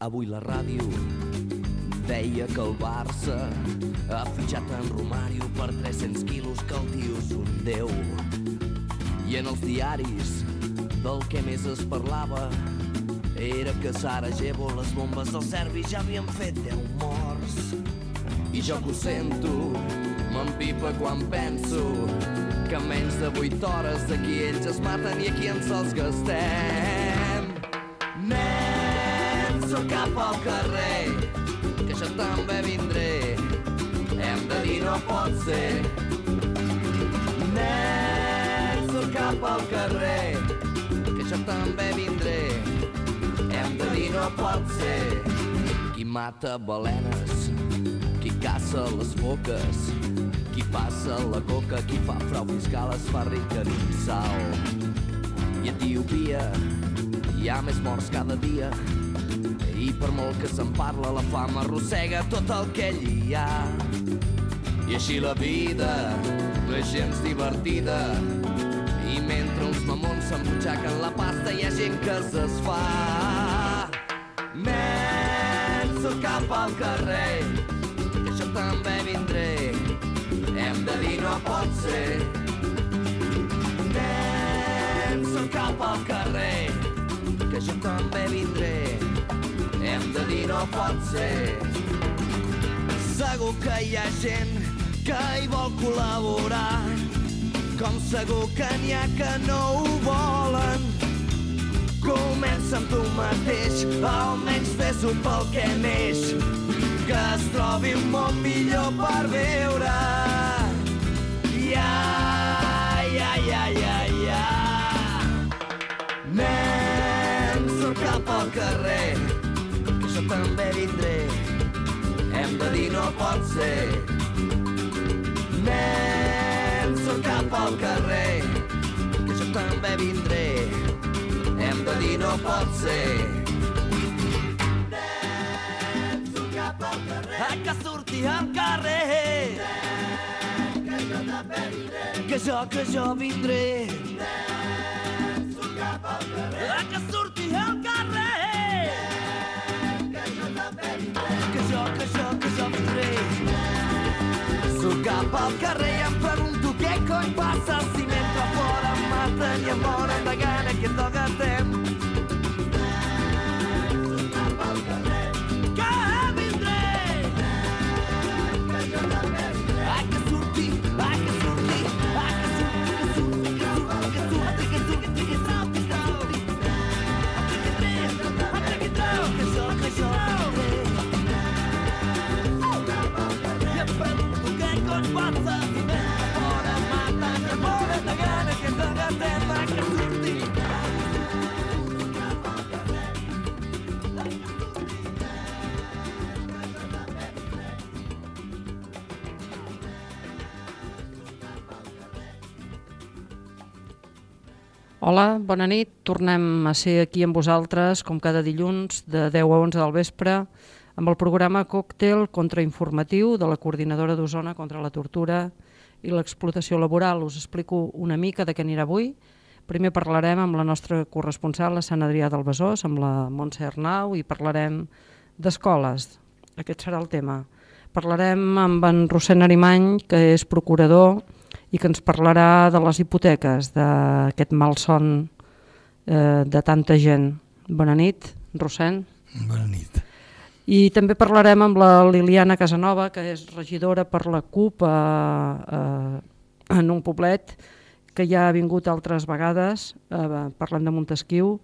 Avui la ràdio deia que el Barça ha fitxat en Romario per 300 quilos que el tio és un déu. I en els diaris del que més es parlava era que Sarajevo les bombes dels serbis ja havien fet 10 morts. I jo que ho sento, m'empipa quan penso que menys de 8 hores d'aquí ells es maten i aquí ens els gastem. Sóc cap al carrer, que jo també vindré. Hem de dir no pot ser. Nen, sóc cap al carrer, que jo també vindré. Hem de dir no pot ser. Qui mata balenes, qui caça les foques, qui passa la coca, qui fa frau fiscal es fa ric en sal. I Etiopia hi ha més morts cada dia i per molt que se'n parla la fama arrossega tot el que hi ha. I així la vida no és gens divertida i mentre uns mamons s'embutxaquen la pasta hi ha gent que es desfà. Men, sóc cap al carrer, que jo també vindré. Hem de dir no pot ser. Nen, cap al carrer, que jo també vindré. Hem de dir no pot ser. Segur que hi ha gent que hi vol col·laborar, com segur que n'hi ha que no ho volen. Comença amb tu mateix, almenys fes-ho pel que neix, que es trobi un món millor per viure. Ja, ja, ja, ja, ja. Nen, sóc cap al carrer, també vindré. Hem de dir no pot ser. Nen, sóc cap al carrer, que jo també vindré. Hem de dir no pot ser. Nen, sóc cap al carrer, a que surti al carrer. Que jo també vindré. Que jo, que jo vindré. Nen, sóc cap al carrer, a que surti al carrer. Jo, jo vindré. Sóc cap al carrer i em pregunto què cony passa si mentre fora em maten i em moren de gana que ens agatem. Hola, bona nit. Tornem a ser aquí amb vosaltres, com cada dilluns, de 10 a 11 del vespre, amb el programa Còctel contrainformatiu de la Coordinadora d'Osona contra la tortura i l'explotació laboral. Us explico una mica de què anirà avui. Primer parlarem amb la nostra corresponsal a Sant Adrià del Besòs, amb la Montse Arnau, i parlarem d'escoles. Aquest serà el tema. Parlarem amb en Rossent Arimany, que és procurador i que ens parlarà de les hipoteques, d'aquest malson eh, de tanta gent. Bona nit, Rossent. Bona nit. I també parlarem amb la Liliana Casanova, que és regidora per la CUP a, a, en un poblet, que ja ha vingut altres vegades, eh, parlant de Montesquieu,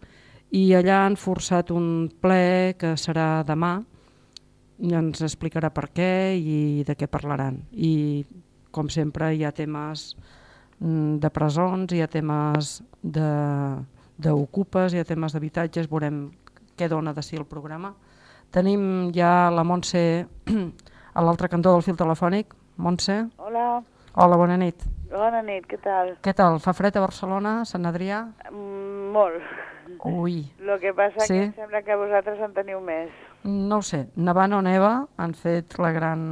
i allà han forçat un ple que serà demà, i ens explicarà per què i de què parlaran. I, com sempre, hi ha temes mm, de presons, hi ha temes d'ocupes, hi ha temes d'habitatges, veurem què dona de si el programa. Tenim ja la Montse a l'altre cantó del fil telefònic. Montse? Hola. Hola, bona nit. Bona nit, què tal? Què tal? Fa fred a Barcelona, Sant Adrià? Mm, molt. Ui. El que passa Sí? que em sembla que vosaltres en teniu més. No ho sé, nevant o neva han fet la gran.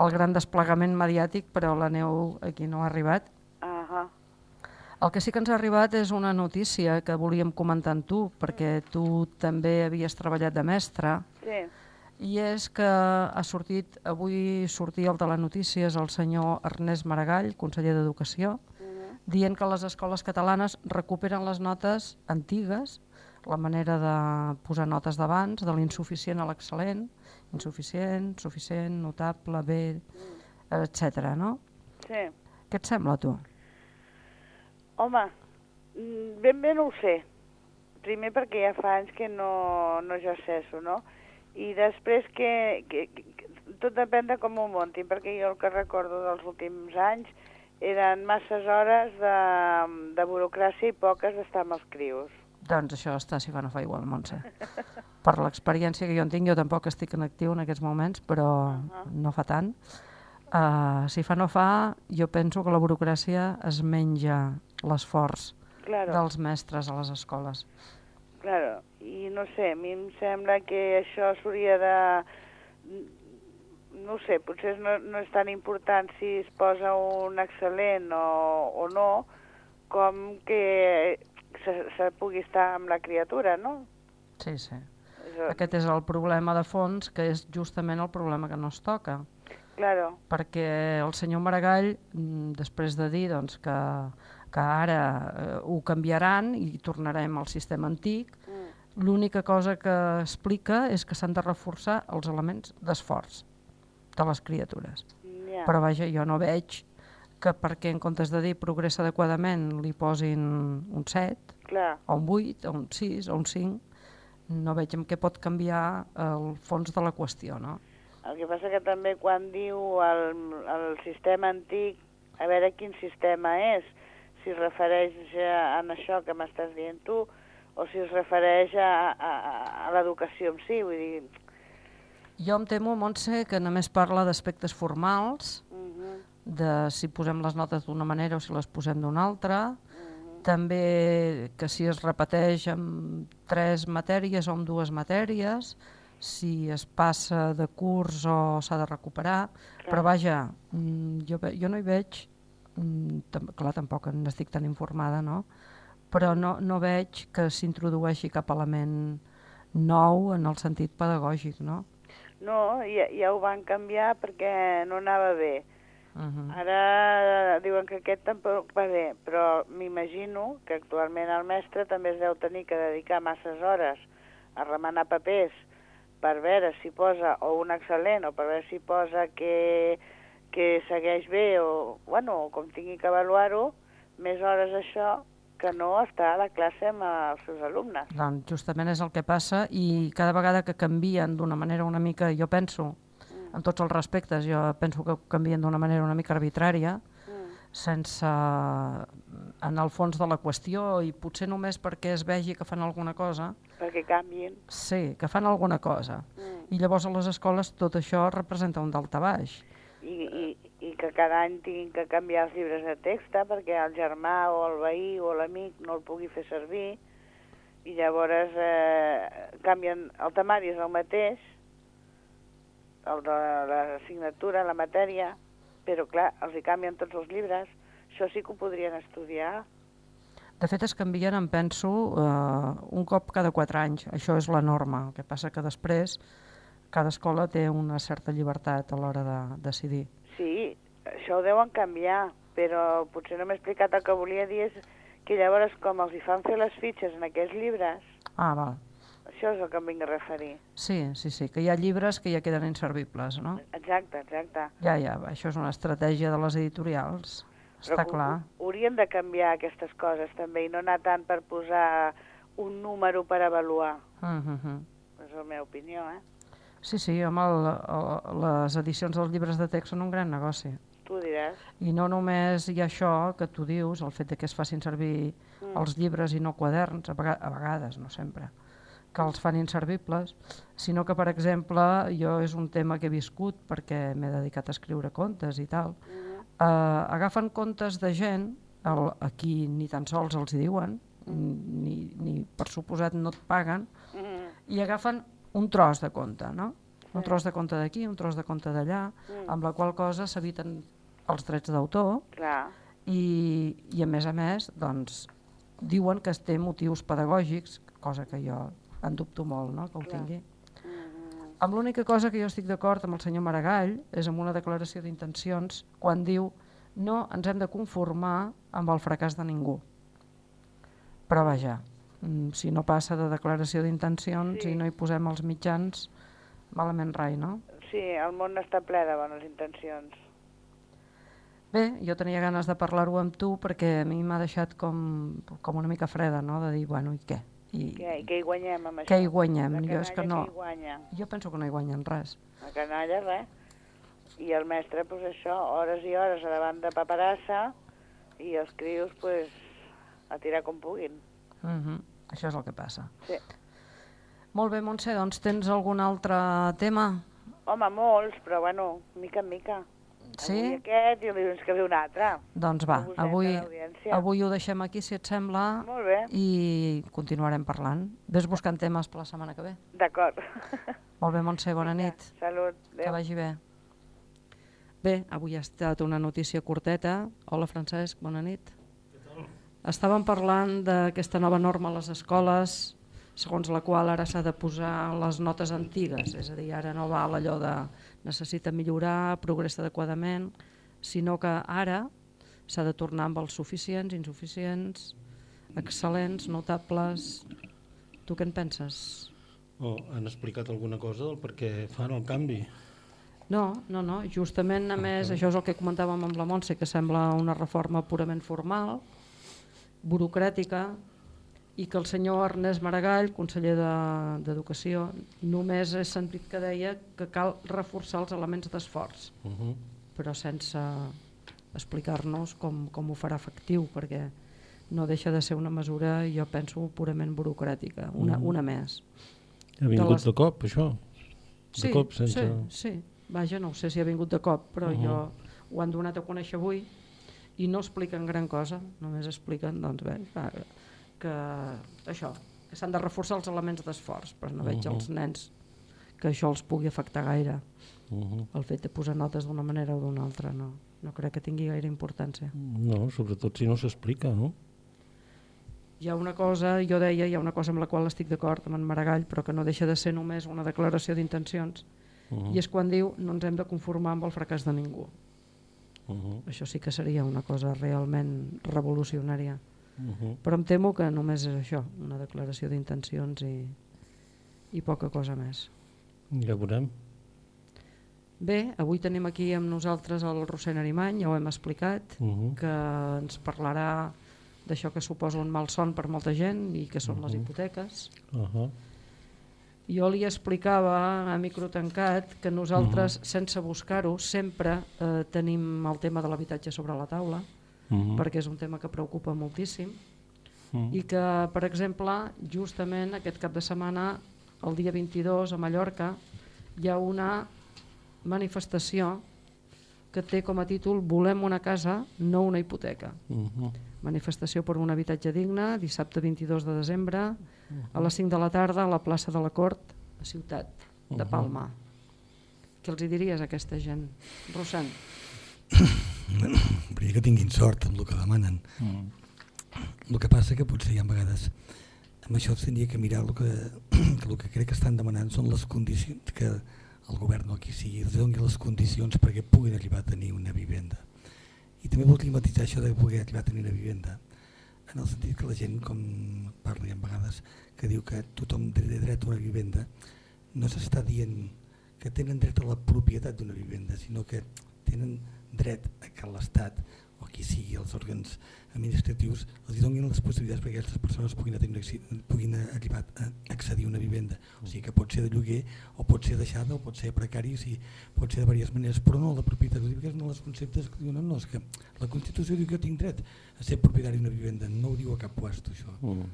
El gran desplegament mediàtic, però la neu aquí no ha arribat. Uh -huh. El que sí que ens ha arribat és una notícia que volíem comentar amb tu, perquè tu també havies treballat de mestre, Sí. i és que ha sortit, avui sortia al Telenotícies el senyor Ernest Maragall, conseller d'Educació, dient que les escoles catalanes recuperen les notes antigues, la manera de posar notes d'abans, de l'insuficient a l'excel·lent, insuficient, suficient, notable, bé, etc. no? Sí. Què et sembla tu? Home, ben bé no ho sé. Primer perquè ja fa anys que no, no exercesso, no? I després que, que, que, que tot depèn de com ho muntin, perquè jo el que recordo dels últims anys eren masses hores de, de burocràcia i poques d'estar amb els crios. Doncs això està si fa no fa igual, Montse. Per l'experiència que jo en tinc, jo tampoc estic en actiu en aquests moments, però no fa tant. Uh, si fa no fa, jo penso que la burocràcia es menja l'esforç Claro. dels mestres a les escoles. Claro, i no sé, a mi em sembla que això s'hauria de... No sé, potser no, no és tan important si es posa un excel·lent o, o no, com que se, se pugui estar amb la criatura, no? Sí, sí. Això, Aquest és el problema de fons, que és justament el problema que no es toca. Claro, perquè el senyor Maragall, mm, després de dir doncs, que, que ara eh, ho canviaran i tornarem al sistema antic, l'única cosa que explica és que s'han de reforçar els elements d'esforç de les criatures. ja. Però vaja, jo no veig que perquè en comptes de dir progressa adequadament li posin un 7, clar, o un 8, o un 6, o un 5, no veig en què pot canviar el fons de la qüestió, no? el que passa que també quan diu el, el sistema antic, a veure quin sistema és, si es refereix a, a això que m'estàs dient tu, o si es refereix a, a, a l'educació en si, vull dir... Jo em temo, Montse, que només parla d'aspectes formals, de si posem les notes d'una manera o si les posem d'una altra, també que si es repeteix amb tres matèries o amb dues matèries, si es passa de curs o s'ha de recuperar, però vaja, mm, jo, jo no hi veig, mm, clar, tampoc n'estic tan informada, no? però no, no veig que s'introdueixi cap element nou en el sentit pedagògic, no? No, ja, ja ho van canviar perquè no anava bé. Uh -huh. Ara diuen que aquest tampoc va bé, però m'imagino que actualment el mestre també es deu tenir que dedicar masses hores a remenar papers per veure si posa o un excel·lent o per veure si posa que, que segueix bé o, bueno, com tingui que avaluar-ho, més hores això que no està a la classe amb els seus alumnes. Doncs justament és el que passa i cada vegada que canvien d'una manera una mica, jo penso, en tots els respectes, jo penso que canvien d'una manera una mica arbitrària, sense en el fons de la qüestió i potser només perquè es vegi que fan alguna cosa, Perquè canvien. sí, que fan alguna cosa. I llavors a les escoles tot això representa un daltabaix. i, i, i que cada any tinguin que canviar els llibres de text perquè el germà o el veí o l'amic no el pugui fer servir i llavors eh, canvien, el temari és el mateix, el de l'assignatura, la matèria, però clar, els hi canvien tots els llibres, això sí que ho podrien estudiar. De fet, es canvien, em penso, eh, un cop cada quatre anys. Això és la norma. El que passa que després cada escola té una certa llibertat a l'hora de decidir. Sí, això ho deuen canviar, però potser no m'he explicat el que volia dir és que llavors com els hi fan fer les fitxes en aquests llibres, Ah, val. Això és el que em vinc a referir. Sí, sí, sí, que hi ha llibres que ja queden inservibles, no? Exacte, exacte. Ja, ja, això és una estratègia de les editorials, està Però clar. ho- Haurien de canviar aquestes coses també i no anar tant per posar un número per avaluar. Uh -huh. És la meva opinió, eh? Sí, sí, home, el, el, les edicions dels llibres de text són un gran negoci. Tu diràs. I no només hi ha això que tu dius, el fet de que es facin servir Mm. els llibres i no quaderns, a, a vegades, no sempre, que els fan inservibles, sinó que, per exemple, jo és un tema que he viscut perquè m'he dedicat a escriure contes i tal, eh, agafen contes de gent, el, aquí ni tan sols els diuen, ni, ni per suposat no et paguen, i agafen un tros de conte, no? Un tros de conte d'aquí, un tros de conte d'allà, amb la qual cosa s'eviten els drets d'autor i, i a més a més doncs, diuen que es té motius pedagògics, cosa que jo en dubto molt no? que ho tingui. Amb l'única cosa que jo estic d'acord amb el senyor Maragall és amb una declaració d'intencions quan diu no ens hem de conformar amb el fracàs de ningú. Però vaja, mm, si no passa de declaració d'intencions Sí. i no hi posem els mitjans, malament rai, no? Sí, el món està ple de bones intencions. Bé, jo tenia ganes de parlar-ho amb tu perquè a mi m'ha deixat com, com una mica freda, no? de dir, bueno, i què? I, Què, I què hi guanyem amb això? què hi guanyem? Jo, és que no, hi guanya? jo penso que no hi guanyen res. La canalla, res. I el mestre, pues això, hores i hores a davant de paperassa i els crios, pues, a tirar com puguin. Uh -huh. Això és el que passa. Sí. Molt bé, Montse, doncs tens algun altre tema? Home, molts, però bueno, mica en mica. Sí? Avui aquest i el dilluns que ve un altre. Doncs va, avui, avui ho deixem aquí, si et sembla, Molt bé, i continuarem parlant. Ves buscant temes per la setmana que ve. d'acord. Molt bé, Montse, bona nit. Salut. Que Adéu. vagi bé. Bé, avui ha estat una notícia curteta. Hola, Francesc, bona nit. Estàvem parlant d'aquesta nova norma a les escoles, segons la qual ara s'ha de posar les notes antigues, és a dir, ara no val allò de necessita millorar, progressa adequadament, sinó que ara s'ha de tornar amb els suficients, insuficients, excel·lents, notables... Tu què en penses? O han explicat alguna cosa del per què fan el canvi? No, no, no. Justament, a més, això és el que comentàvem amb la Montse, que sembla una reforma purament formal, burocràtica, i que el senyor Ernest Maragall, conseller de- d'Educació, només he sentit que deia que cal reforçar els elements d'esforç, Uh -huh. però sense explicar-nos com, com ho farà efectiu, perquè no deixa de ser una mesura, jo penso, purament burocràtica, una, una més. Ha vingut les- de cop, això? Sí, de cop, sense... sí, sí. Vaja, no sé si ha vingut de cop, però uh Mhm. -huh. jo ho han donat a conèixer avui i no expliquen gran cosa, només expliquen doncs bé, que, això, que s'han de reforçar els elements d'esforç, però no veig Mhm. els nens que això els pugui afectar gaire. Uh -huh. El fet de posar notes d'una manera o d'una altra no, no crec que tingui gaire importància. No, sobretot si no s'explica, no? Hi ha una cosa, jo deia, hi ha una cosa amb la qual estic d'acord amb en Maragall, però que no deixa de ser només una declaració d'intencions, Uh -huh. i és quan diu no ens hem de conformar amb el fracàs de ningú. Uh -huh. Això sí que seria una cosa realment revolucionària. Uh -huh. Però em temo que només és això, una declaració d'intencions i, i poca cosa més. Ja veurem. Bé, avui tenim aquí amb nosaltres el Rossent Arimany, ja ho hem explicat, Uh -huh. que ens parlarà d'això que suposa un mal son per molta gent i que són les hipoteques. Uh -huh. Jo li explicava a micro tancat que nosaltres, sense buscar-ho, sempre eh, tenim el tema de l'habitatge sobre la taula, Uh -huh. perquè és un tema que preocupa moltíssim, Uh -huh. i que, per exemple, justament aquest cap de setmana, el dia 22, a Mallorca, hi ha una manifestació que té com a títol Volem una casa, no una hipoteca. Uh -huh. Manifestació per un habitatge digne, dissabte 22 de desembre, a les 5 de la tarda a la plaça de la Cort, a Ciutat de Palma. Què els hi diries a aquesta gent? Rossant? Volia que tinguin sort amb el que demanen. Mm. El que passa que potser hi ha vegades amb això s'hauria que mirar el que, que el que crec que estan demanant són les condicions que el govern o qui sigui els doni les condicions perquè puguin arribar a tenir una vivenda. I també vol climatitzar això de poder arribar a tenir una vivenda. en el sentit que la gent, com parli a vegades, que diu que tothom té dret a una vivenda, no s'està dient que tenen dret a la propietat d'una vivenda, sinó que tenen dret a que l'Estat o qui sigui els òrgans administratius els donin les possibilitats perquè aquestes persones puguin, tenir, puguin arribar a accedir a una vivenda. O sigui que pot ser de lloguer o pot ser deixada o pot ser precari, o sigui, pot ser de diverses maneres, però no la propietat. Perquè és un dels conceptes que diuen, no, no, és que la Constitució diu que jo tinc dret a ser propietari d'una vivenda, no ho diu a cap puesto això. Mm.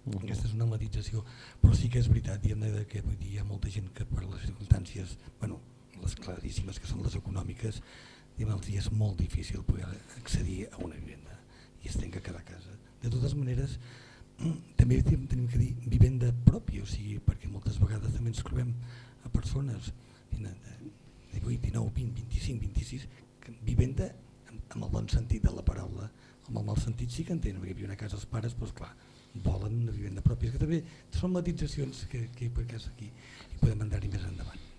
Mm. Aquesta és una matització, però sí que és veritat, diguem que vull dir, hi ha molta gent que per les circumstàncies, bueno, les claríssimes que són les econòmiques, diguem, els és molt difícil poder accedir a una vivenda i es tenga que quedar a casa. De totes maneres, també tenim que dir vivenda pròpia, o sigui, perquè moltes vegades també ens trobem a persones de 18, 19, 20, 25, 26, que vivenda amb el bon sentit de la paraula, amb el mal sentit sí que entenen, perquè viuen a casa els pares, doncs clar, volen una vivenda pròpia, que també són matitzacions que, que per cas aquí i podem andar-hi més endavant.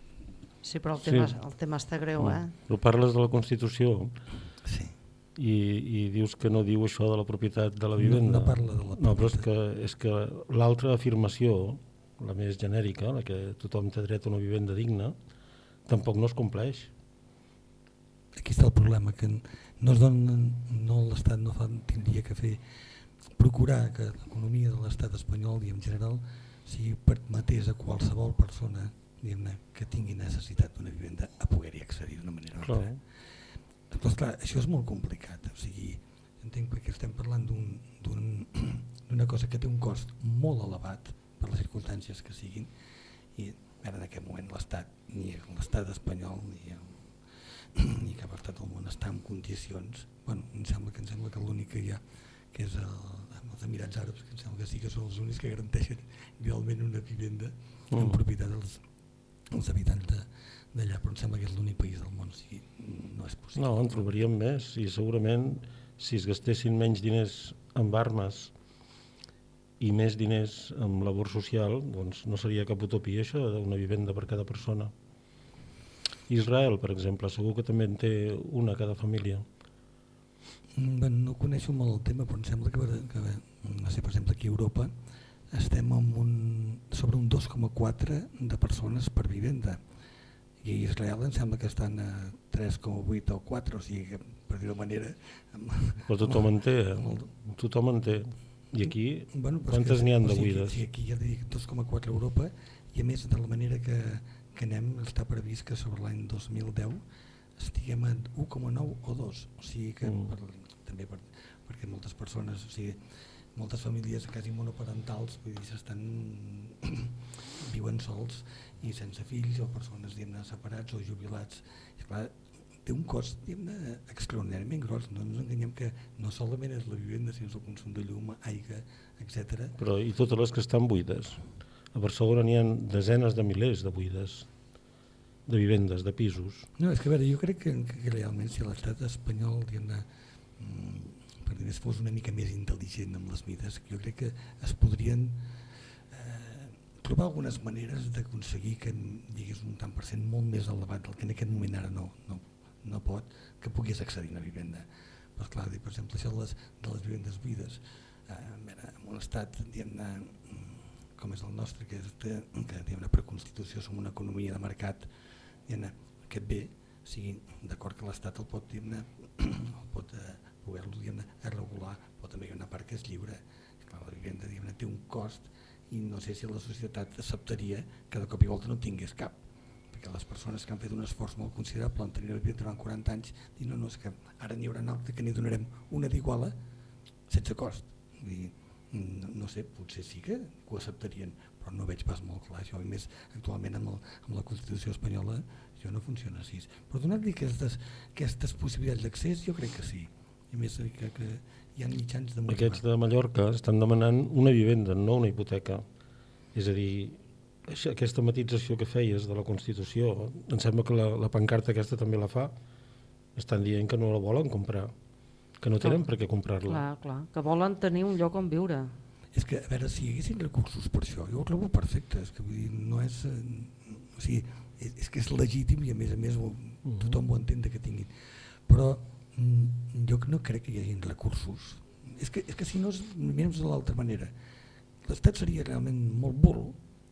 Sí, però el tema, sí. el tema està greu, eh? Però parles de la Constitució sí. i, i dius que no diu això de la propietat de la vivenda. No, no parla de la propietat. No, però és que, és que l'altra afirmació, la més genèrica, la que tothom té dret a una vivenda digna, tampoc no es compleix. Aquí està el problema, que no es donen, no l'Estat no fa, tindria que fer procurar que l'economia de l'estat espanyol i en general sigui permetés a qualsevol persona que tingui necessitat d'una vivenda a poder-hi accedir d'una manera o altra. Doncs clar, això és molt complicat, o sigui, entenc perquè estem parlant d'una cosa que té un cost molt elevat per les circumstàncies que siguin i ara en aquest moment l'Estat, ni l'Estat espanyol ni, el, ni cap estat del món està en condicions, bueno, em sembla que em sembla que l'únic que hi ha que és el, els Emirats Àrabs, que em sembla que sí que són els únics que garanteixen realment una vivenda en mm. propietat dels, els habitants d'allà, però em sembla que és l'únic país del món, o sigui, no és possible. No, en trobaríem més i segurament si es gastessin menys diners amb armes i més diners amb labor social, doncs no seria cap utopia això d'una vivenda per cada persona. Israel, per exemple, segur que també en té una cada família. Mm, bé, no coneixo molt el tema, però em sembla que, que no sé, per exemple, aquí a Europa estem amb un, sobre un 2,4 de persones per vivenda i a Israel em sembla que estan a 3,8 o 4, o sigui que per dir-ho manera... Amb, Però tothom en té, eh? tothom en té. I aquí, bueno, quantes n'hi han de buides? O sigui, aquí ja dic 2,4 a Europa i a més de la manera que, que anem està previst que sobre l'any 2010 estiguem a 1,9 o 2, o sigui que mm. per, també per, perquè moltes persones, o sigui, moltes famílies quasi monoparentals vull dir, s'estan viuen sols i sense fills o persones separats o jubilats i clar, té un cost extraordinàriament gros no ens enganyem que no solament és la vivenda sinó el consum de llum, aigua, etc. Però i totes les que estan buides? A Barcelona n'hi ha desenes de milers de buides de vivendes, de pisos. No, és que a veure, jo crec que, que realment si l'estat espanyol diguem-ne per fos una mica més intel·ligent amb les mides, jo crec que es podrien eh, trobar algunes maneres d'aconseguir que digués un tant per cent molt més elevat del que en aquest moment ara no, no, no pot, que pogués accedir a una vivenda. Però clar, per exemple, això de les, de les vivendes buides, eh, en un estat diguem-ne com és el nostre, que, que diguem per Constitució som una economia de mercat, diguem aquest bé sigui d'acord que l'Estat el pot, diguem el pot eh, poder-lo regular, però també hi ha una part que és lliure. Clar, la vivenda té un cost i no sé si la societat acceptaria que de cop i volta no tingués cap perquè les persones que han fet un esforç molt considerable en tenir vivenda durant 40 anys i no, no, és que ara n'hi haurà una altra que n'hi donarem una d'iguala sense cost. Dir, no, no sé, potser sí que ho acceptarien, però no veig pas molt clar això, i més actualment amb, el, amb la Constitució espanyola això no funciona així. Però donar-li aquestes, aquestes possibilitats d'accés jo crec que sí i més que, que hi ha mitjans de motivar. Aquests de Mallorca estan demanant una vivenda, no una hipoteca. És a dir, aquesta matització que feies de la Constitució, em sembla que la, la pancarta aquesta també la fa, estan dient que no la volen comprar, que no tenen clar, per què comprar-la. Clar, clar, que volen tenir un lloc on viure. És que, a veure, si hi haguessin recursos per això, jo ho trobo perfecte, és que vull dir, no és... Eh, o sigui, és, és que és legítim i a més a més ho, tothom ho entén que tinguin. Però jo no crec que hi hagi recursos és que, és que si no, mirem de l'altra manera. L'Estat seria realment molt burro,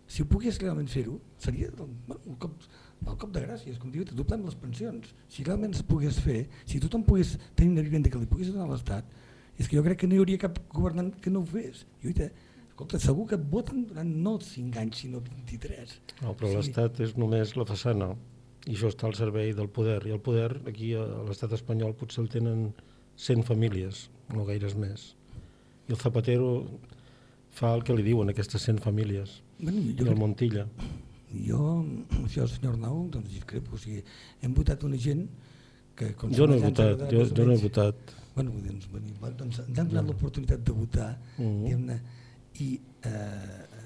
si ho pogués realment fer-ho, seria bueno, el, cop, el cop de gràcies, com diu, doblem les pensions. Si realment es pogués fer, si tothom pogués tenir una vivenda que li pogués donar a l'Estat, és que jo crec que no hi hauria cap governant que no ho fes. I oita, escolta, segur que voten durant no 5 anys, sinó 23. No, però sí. l'Estat és només la façana i això està al servei del poder. I el poder aquí a l'estat espanyol potser el tenen 100 famílies, no gaires més. I el Zapatero fa el que li diuen aquestes 100 famílies. Bueno, jo, I el Montilla. Jo, això, senyor Arnau, doncs discrepo. O sigui, hem votat una gent que... Jo no he votat, jo, jo no he votat. Bueno, doncs, doncs ens han donat l'oportunitat de votar, uh mm-hmm. -huh. i eh,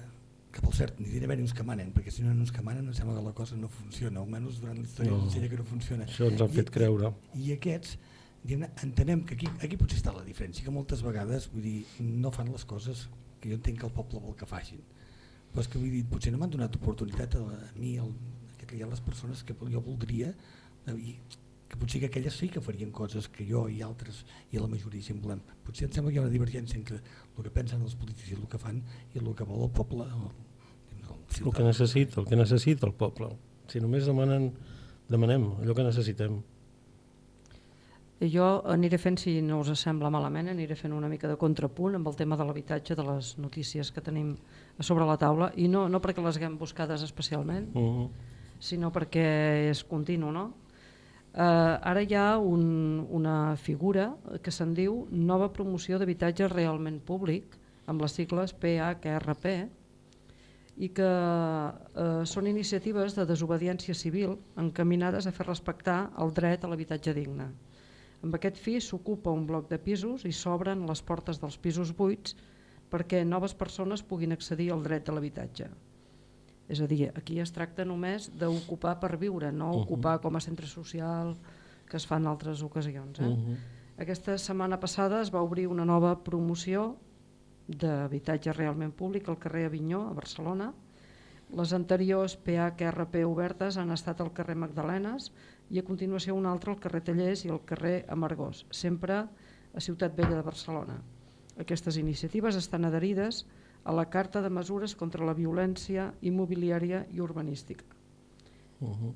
que per cert, ni diré haver uns que manen, perquè si no uns que manen em sembla que la cosa no funciona, almenys durant la història no. que no funciona. Això ens han I, fet creure. I, i aquests, entenem que aquí, aquí potser està la diferència, que moltes vegades vull dir, no fan les coses que jo entenc que el poble vol que facin. Però és que vull dir, potser no m'han donat oportunitat a, a mi, hi ha les persones que jo voldria, i que potser que aquelles sí que farien coses que jo i altres i la majoria si volem. Potser em sembla que hi ha una divergència entre el que pensen els polítics i el que fan i el que vol el poble. El, el, el que necessita, el que necessita el poble. Si només demanen, demanem allò que necessitem. Jo aniré fent, si no us sembla malament, aniré fent una mica de contrapunt amb el tema de l'habitatge, de les notícies que tenim sobre la taula, i no, no perquè les haguem buscades especialment, uh -huh. sinó perquè és continu. No? Eh, ara hi ha un, una figura que se'n diu Nova Promoció d'Habitatge Realment Públic, amb les sigles PHRP, i que eh, són iniciatives de desobediència civil encaminades a fer respectar el dret a l'habitatge digne. Amb aquest fi s'ocupa un bloc de pisos i s'obren les portes dels pisos buits perquè noves persones puguin accedir al dret de l'habitatge. És a dir, aquí es tracta només d'ocupar per viure, no uh -huh. ocupar com a centre social que es fa en altres ocasions. Eh? Uh -huh. Aquesta setmana passada es va obrir una nova promoció d'habitatge realment públic al carrer Avinyó, a Barcelona. Les anteriors PHRP obertes han estat al carrer Magdalenes, i a continuació un altre al carrer Tallers i al carrer Amargós, sempre a Ciutat Vella de Barcelona. Aquestes iniciatives estan adherides a la Carta de Mesures contra la Violència Immobiliària i Urbanística. Uh -huh.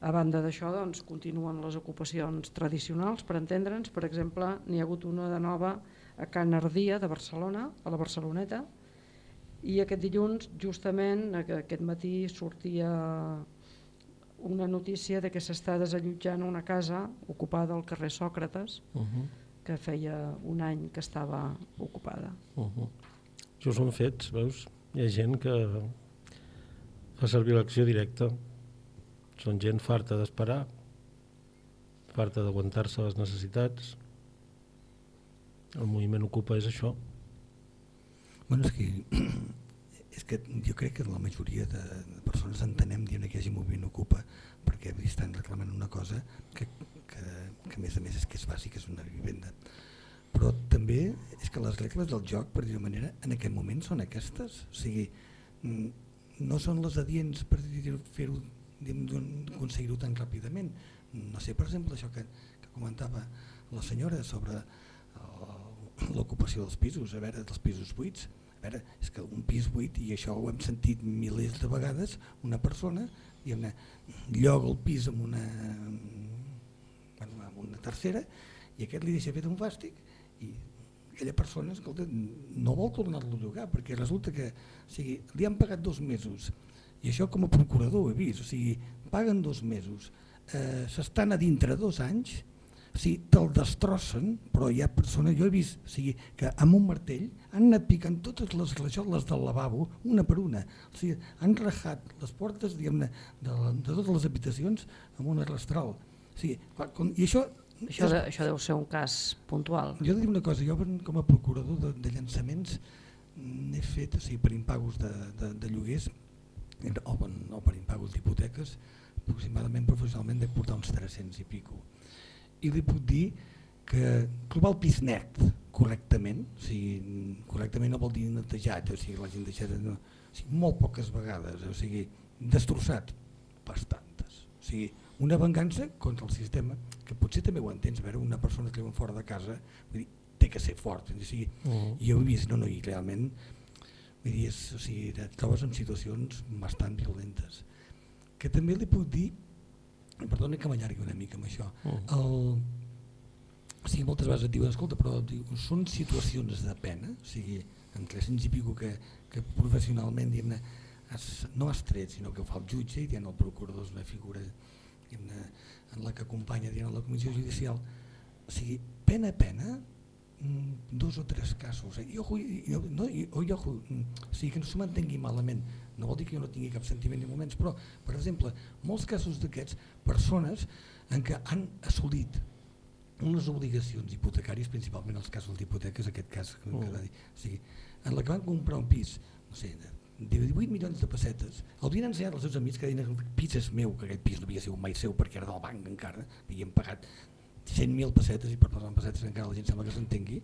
A banda d'això, doncs, continuen les ocupacions tradicionals, per entendre'ns. Per exemple, n'hi ha hagut una de nova a Can Ardia de Barcelona, a la Barceloneta, i aquest dilluns, justament, aquest matí sortia una notícia de que s'està desallotjant una casa ocupada al carrer Sòcrates, uh -huh. que feia un any que estava ocupada. Uh -huh. Això són fets, veus? Hi ha gent que fa servir l'acció directa. Són gent farta d'esperar, farta d'aguantar-se les necessitats. El moviment Ocupa és això. Bueno, és que és que jo crec que la majoria de, de persones entenem dient que hi hagi moviment ocupa perquè estan reclamant una cosa que, que, que a més a més és que és bàsic, és una vivenda. Però també és que les regles del joc, per dir-ho manera, en aquest moment són aquestes. O sigui, mm, no són les adients per fer-ho aconseguir-ho tan ràpidament. No sé, per exemple, això que, que comentava la senyora sobre l'ocupació dels pisos, a veure, dels pisos buits a veure, és que un pis buit, i això ho hem sentit milers de vegades, una persona diguem lloga el pis amb una, bueno, amb una tercera i aquest li deixa fet un fàstic i aquella persona escolta, no vol tornar-lo a llogar perquè resulta que o sigui, li han pagat dos mesos i això com a procurador he vist, o sigui, paguen dos mesos, eh, s'estan a dintre dos anys o sigui, te'l destrossen, però hi ha persones, jo he vist o sigui, que amb un martell han anat picant totes les rajoles del lavabo, una per una. O sigui, han rajat les portes de, de totes les habitacions amb un arrastral. O sigui, clar, com, I això això, de, això deu ser un cas puntual. Jo dir una cosa, jo com a procurador de, de llançaments n'he fet o sigui, per impagos de, de, de lloguers o, o per impagos d'hipoteques aproximadament professionalment de portar uns 300 i pico i li puc dir que trobar el pis net correctament, o sigui, correctament no vol dir netejat, o sigui, la gent deixat, no, o sigui, molt poques vegades, o sigui, destrossat, bastantes. O sigui, una vengança contra el sistema, que potser també ho entens, veure, una persona que viu fora de casa, vull dir, té que ser fort. O sigui, Uh -huh. jo ho he vist, no, no, i realment vull dir, és, o sigui, et trobes en situacions bastant violentes. Que també li puc dir, perdona que m'allargui una mica amb això, Uh el, o sigui, moltes vegades et diuen, escolta, però diu, són situacions de pena, o sigui, en 300 i pico que, que professionalment diguem has, no has tret, sinó que ho fa el jutge i diguem, el procurador és una figura en la que acompanya diguem, la comissió judicial. O sigui, pena a pena, mm, dos o tres casos. Eh? I, i, no, i, ojo, mm, o sigui, que no se m'entengui malament, no vol dir que jo no tingui cap sentiment ni moments, però, per exemple, molts casos d'aquests, persones en què han assolit unes obligacions hipotecàries, principalment els casos d'hipoteques, aquest cas que Mm. o sigui, en la que van comprar un pis, no sé, de 18 milions de pessetes, el havien ensenyat als seus amics que deien que pis és meu, que aquell pis no havia sigut mai seu perquè era del banc encara, havien pagat 100.000 pessetes i per parlar en pessetes encara la gent sembla que s'entengui,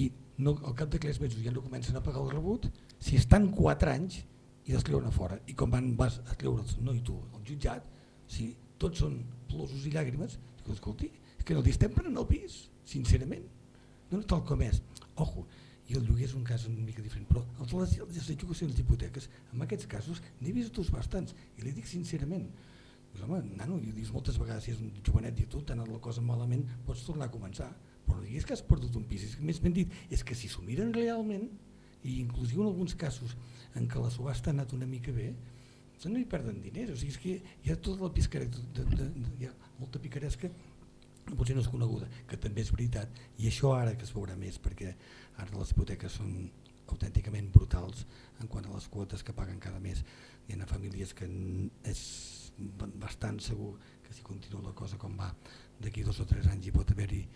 i no, al cap de 3 mesos ja no comencen a pagar el rebut, si estan 4 anys i els treuen a fora, i quan van, vas a treure'ls, no i tu, al jutjat, si tots són plosos i llàgrimes, dic, escolti, que no li estem prenent el pis, sincerament, no tal com és. Ojo, i el lloguer és un cas una mica diferent, però els les, les execucions d'hipoteques, en aquests casos n'he vist tots bastants, i li dic sincerament, Dius, home, nano, i dius moltes vegades, si és un jovenet i tu, t'ha anat la cosa malament, pots tornar a començar, però no diguis que has perdut un pis, és que més ben dit, és que si s'ho miren realment, i inclusiu en alguns casos en què la subhasta ha anat una mica bé, doncs no hi perden diners, o sigui, és que hi ha tota la picaresca, de, de, de, hi ha molta picaresca potser no és coneguda, que també és veritat, i això ara que es veurà més, perquè ara les hipoteques són autènticament brutals en quant a les quotes que paguen cada mes. Hi ha famílies que és bastant segur que si continua la cosa com va, d'aquí dos o tres anys hi pot haver-hi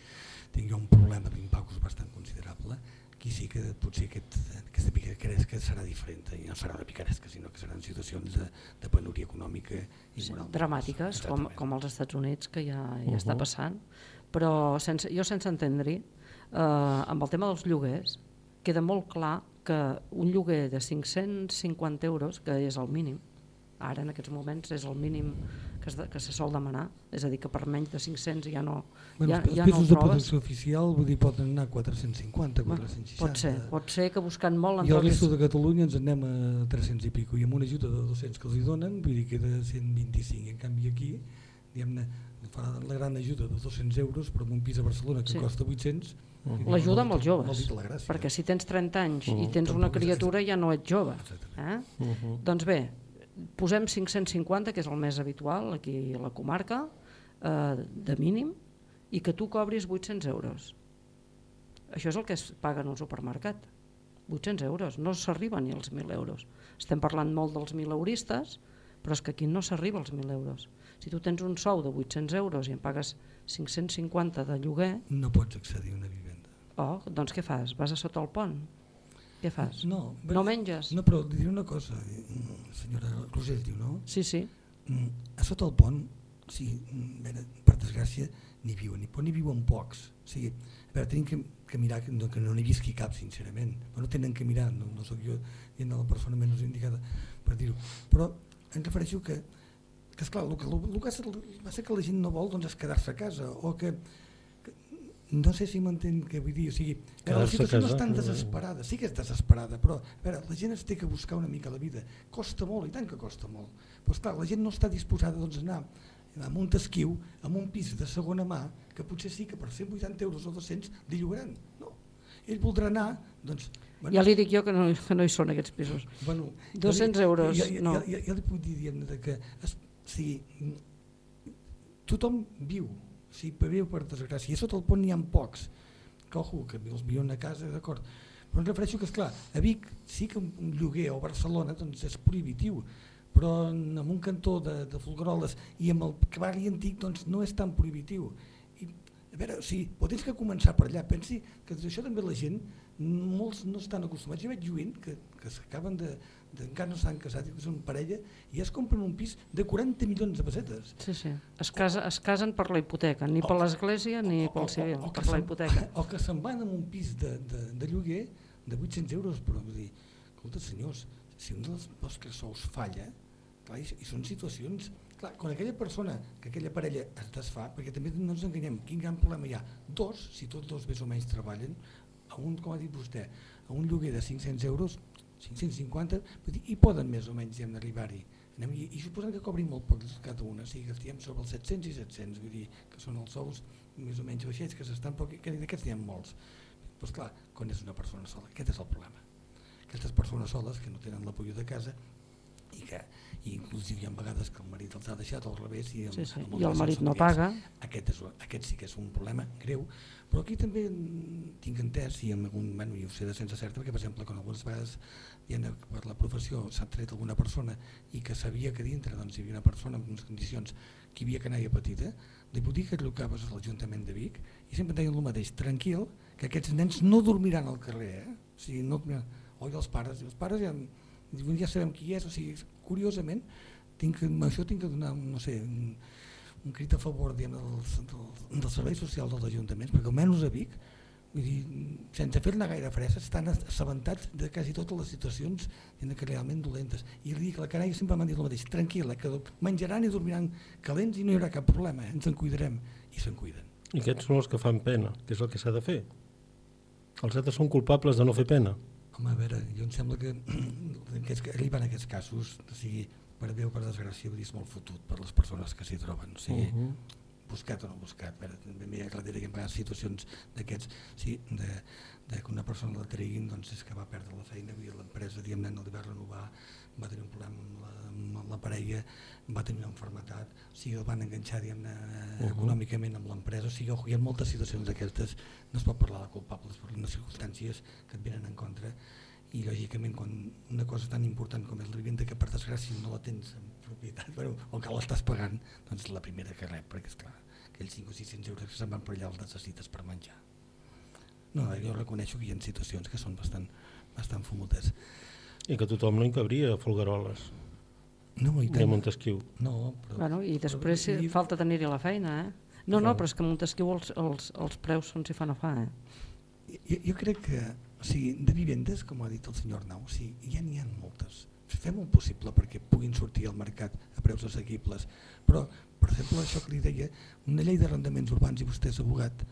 tingui un problema d'impactes bastant considerable, aquí sí que potser aquest, aquesta picaresca serà diferent, i no serà una picaresca, sinó que seran situacions de, de penúria econòmica i sí, moral. dramàtiques, com, com als Estats Units, que ja, ja Uh-huh. està passant, però sense, jo sense entendre-hi, eh, amb el tema dels lloguers, queda molt clar que un lloguer de 550 euros, que és el mínim, ara en aquests moments és el mínim que, es de, que se sol demanar, és a dir, que per menys de 500 ja no, Bueno, ja, els ja no pisos el de trobes. protecció oficial vull dir, poden anar a 450, Bueno, 460. pot ser, pot ser que buscant molt I al resto de Catalunya ens en anem a 300 i pico i amb una ajuda de 200 que els hi donen vull dir que queda 125 en canvi aquí diguem-ne farà la gran ajuda de 200 euros però amb un pis a Barcelona que Sí. costa 800 L'ajuda amb els joves, perquè si tens 30 anys i tens una criatura ja no ets jove. Eh? Uh -huh. Doncs bé, posem 550, que és el més habitual aquí a la comarca, eh, de mínim, i que tu cobris 800 euros. Això és el que es paga en un supermercat. 800 euros, no s'arriba ni als 1.000 euros. Estem parlant molt dels 1.000 euristes, però és que aquí no s'arriba als 1.000 euros. Si tu tens un sou de 800 euros i em pagues 550 de lloguer, no pots accedir a una vivenda oh, doncs què fas? Vas a sota el pont? Què fas? no, No menges? no però diré una cosa mm, senyora Rosell diu no Sí, sí. Mm, a sota el pont, sí, mm, veure, per desgràcia, n'hi viuen, però n'hi viuen pocs. O sigui, a veure, tenim que, que mirar, que no, que no visqui cap, sincerament, però no tenen que mirar, no, no sóc jo dient la persona menys indicada per dir-ho, però em refereixo que, que esclar, el que, el, que va, va ser que la gent no vol doncs, és quedar-se a casa, o que, que no sé si m'entén què vull dir, o sigui, que la situació no és tan eh, desesperada, sí que és desesperada, però a veure, la gent es té que buscar una mica la vida, costa molt, i tant que costa molt, però esclar, la gent no està disposada doncs, a anar a Montesquieu amb un pis de segona mà que potser sí que per 180 euros o 200 li llogaran, no. Ell voldrà anar, doncs... Bueno, Ja li dic jo que no, que no hi són aquests pisos. Bueno, 200 ja li- euros, ja, ja, no. Ja, ja, ja li puc dir, diguem de que es, o sigui, tothom viu, per viu per desgràcia, i sota el pont n'hi ha pocs, que ojo, que els viuen a casa, d'acord, però em refereixo que, esclar, a Vic sí que un lloguer o Barcelona doncs és prohibitiu, però en, en un cantó de, de Folgueroles i amb el barri antic doncs no és tan prohibitiu. I, a veure, o sigui, o tens que començar per allà, pensi que això també la gent, molts no estan acostumats. Jo veig lluint que, que s'acaben de, encara no s'han casat, són parella, i ja es compren un pis de 40 milions de pessetes. Sí, sí. Es, casa, es casen per la hipoteca, ni per l'església ni pel civil, que per la hipoteca. O que se'n van amb un pis de, de, de lloguer de 800 euros, però vull dir, escolta senyors, si un dels vostres sous falla, clar, i, i són situacions Clar, quan aquella persona, que aquella parella es desfà, perquè també no ens enganyem, quin gran problema hi ha? Dos, si tots dos més o menys treballen, a un, com ha dit vostè, a un lloguer de 500 euros, 550, vull dir, hi poden més o menys arribar-hi. I, I suposant que cobrin molt poc cada una, o sigui que estiguem sobre els 700 i 700, vull dir que són els sous més o menys baixets, que s'estan poc, que d'aquests n'hi ha molts. Però doncs clar, quan és una persona sola, aquest és el problema. Aquestes persones soles que no tenen l'apoyo de casa i que i inclusive hi ha vegades que el marit els ha deixat al revés i el, Sí, sí. I el marit no paga. Aquest, és, aquest sí que és un problema greu, però aquí també tinc entès, i, en algun, bueno, i ho sé de sense certa, perquè per exemple quan algunes vegades dient, per la professió s'ha tret alguna persona i que sabia que dintre doncs, hi havia una persona en unes condicions que havia canalla petita, li puc dir que trucaves a l'Ajuntament de Vic i sempre deien el mateix, tranquil, que aquests nens no dormiran al carrer, eh? o sigui, no, oi els pares, els pares ja, ja sabem qui és, o sigui, curiosament, tinc, amb això tinc que donar, no sé, un, un crit a favor diguem, dels, dels, dels serveis socials dels ajuntaments, perquè almenys a Vic, vull dir, sense fer-ne gaire fresa, estan assabentats de quasi totes les situacions que realment dolentes. I li dic, la canalla sempre m'han dit el mateix, tranquil·la, que menjaran i dormiran calents i no hi haurà cap problema, eh? ens en cuidarem, i se'n cuiden. I aquests són els que fan pena, que és el que s'ha de fer. Els altres són culpables de no fer pena. Home, a veure, jo em sembla que, aquests, que arriben aquests casos, o sigui, per Déu, per desgràcia, és molt fotut per les persones que s'hi troben. O sigui, uh -huh. Buscat o no buscat, per, també hi ha darrere que situacions d'aquests, sí, de, de que una persona la treguin, doncs és que va perdre la feina, i l'empresa, diguem-ne, no li va renovar, va tenir un problema amb la, amb la parella, va tenir una enfermetat, o sigui, el van enganxar, diguem-ne, uh -huh. econòmicament amb l'empresa, o sigui, hi ha moltes situacions d'aquestes, no es pot parlar de culpables per les circumstàncies que et venen en contra, i lògicament quan una cosa tan important com és la vivenda que per desgràcia no la tens en propietat bueno, o que l'estàs pagant doncs la primera que rep perquè és clar aquells 5 o 600 euros que se'n van per allà els necessites per menjar no, jo reconeixo que hi ha situacions que són bastant, bastant fumutes i que tothom no hi cabria a Folgueroles no, i ni a Montesquieu no, però, bueno, i després però, i... falta tenir-hi la feina eh? no, no, però és que a Montesquieu els, els, els preus són si fa no fa eh? jo, jo crec que o sigui, de vivendes, com ha dit el senyor Arnau, o sigui, ja n'hi ha moltes. Fem un possible perquè puguin sortir al mercat a preus assequibles, però, per exemple, això que li deia, una llei d'arrendaments urbans, i vostè és abogat,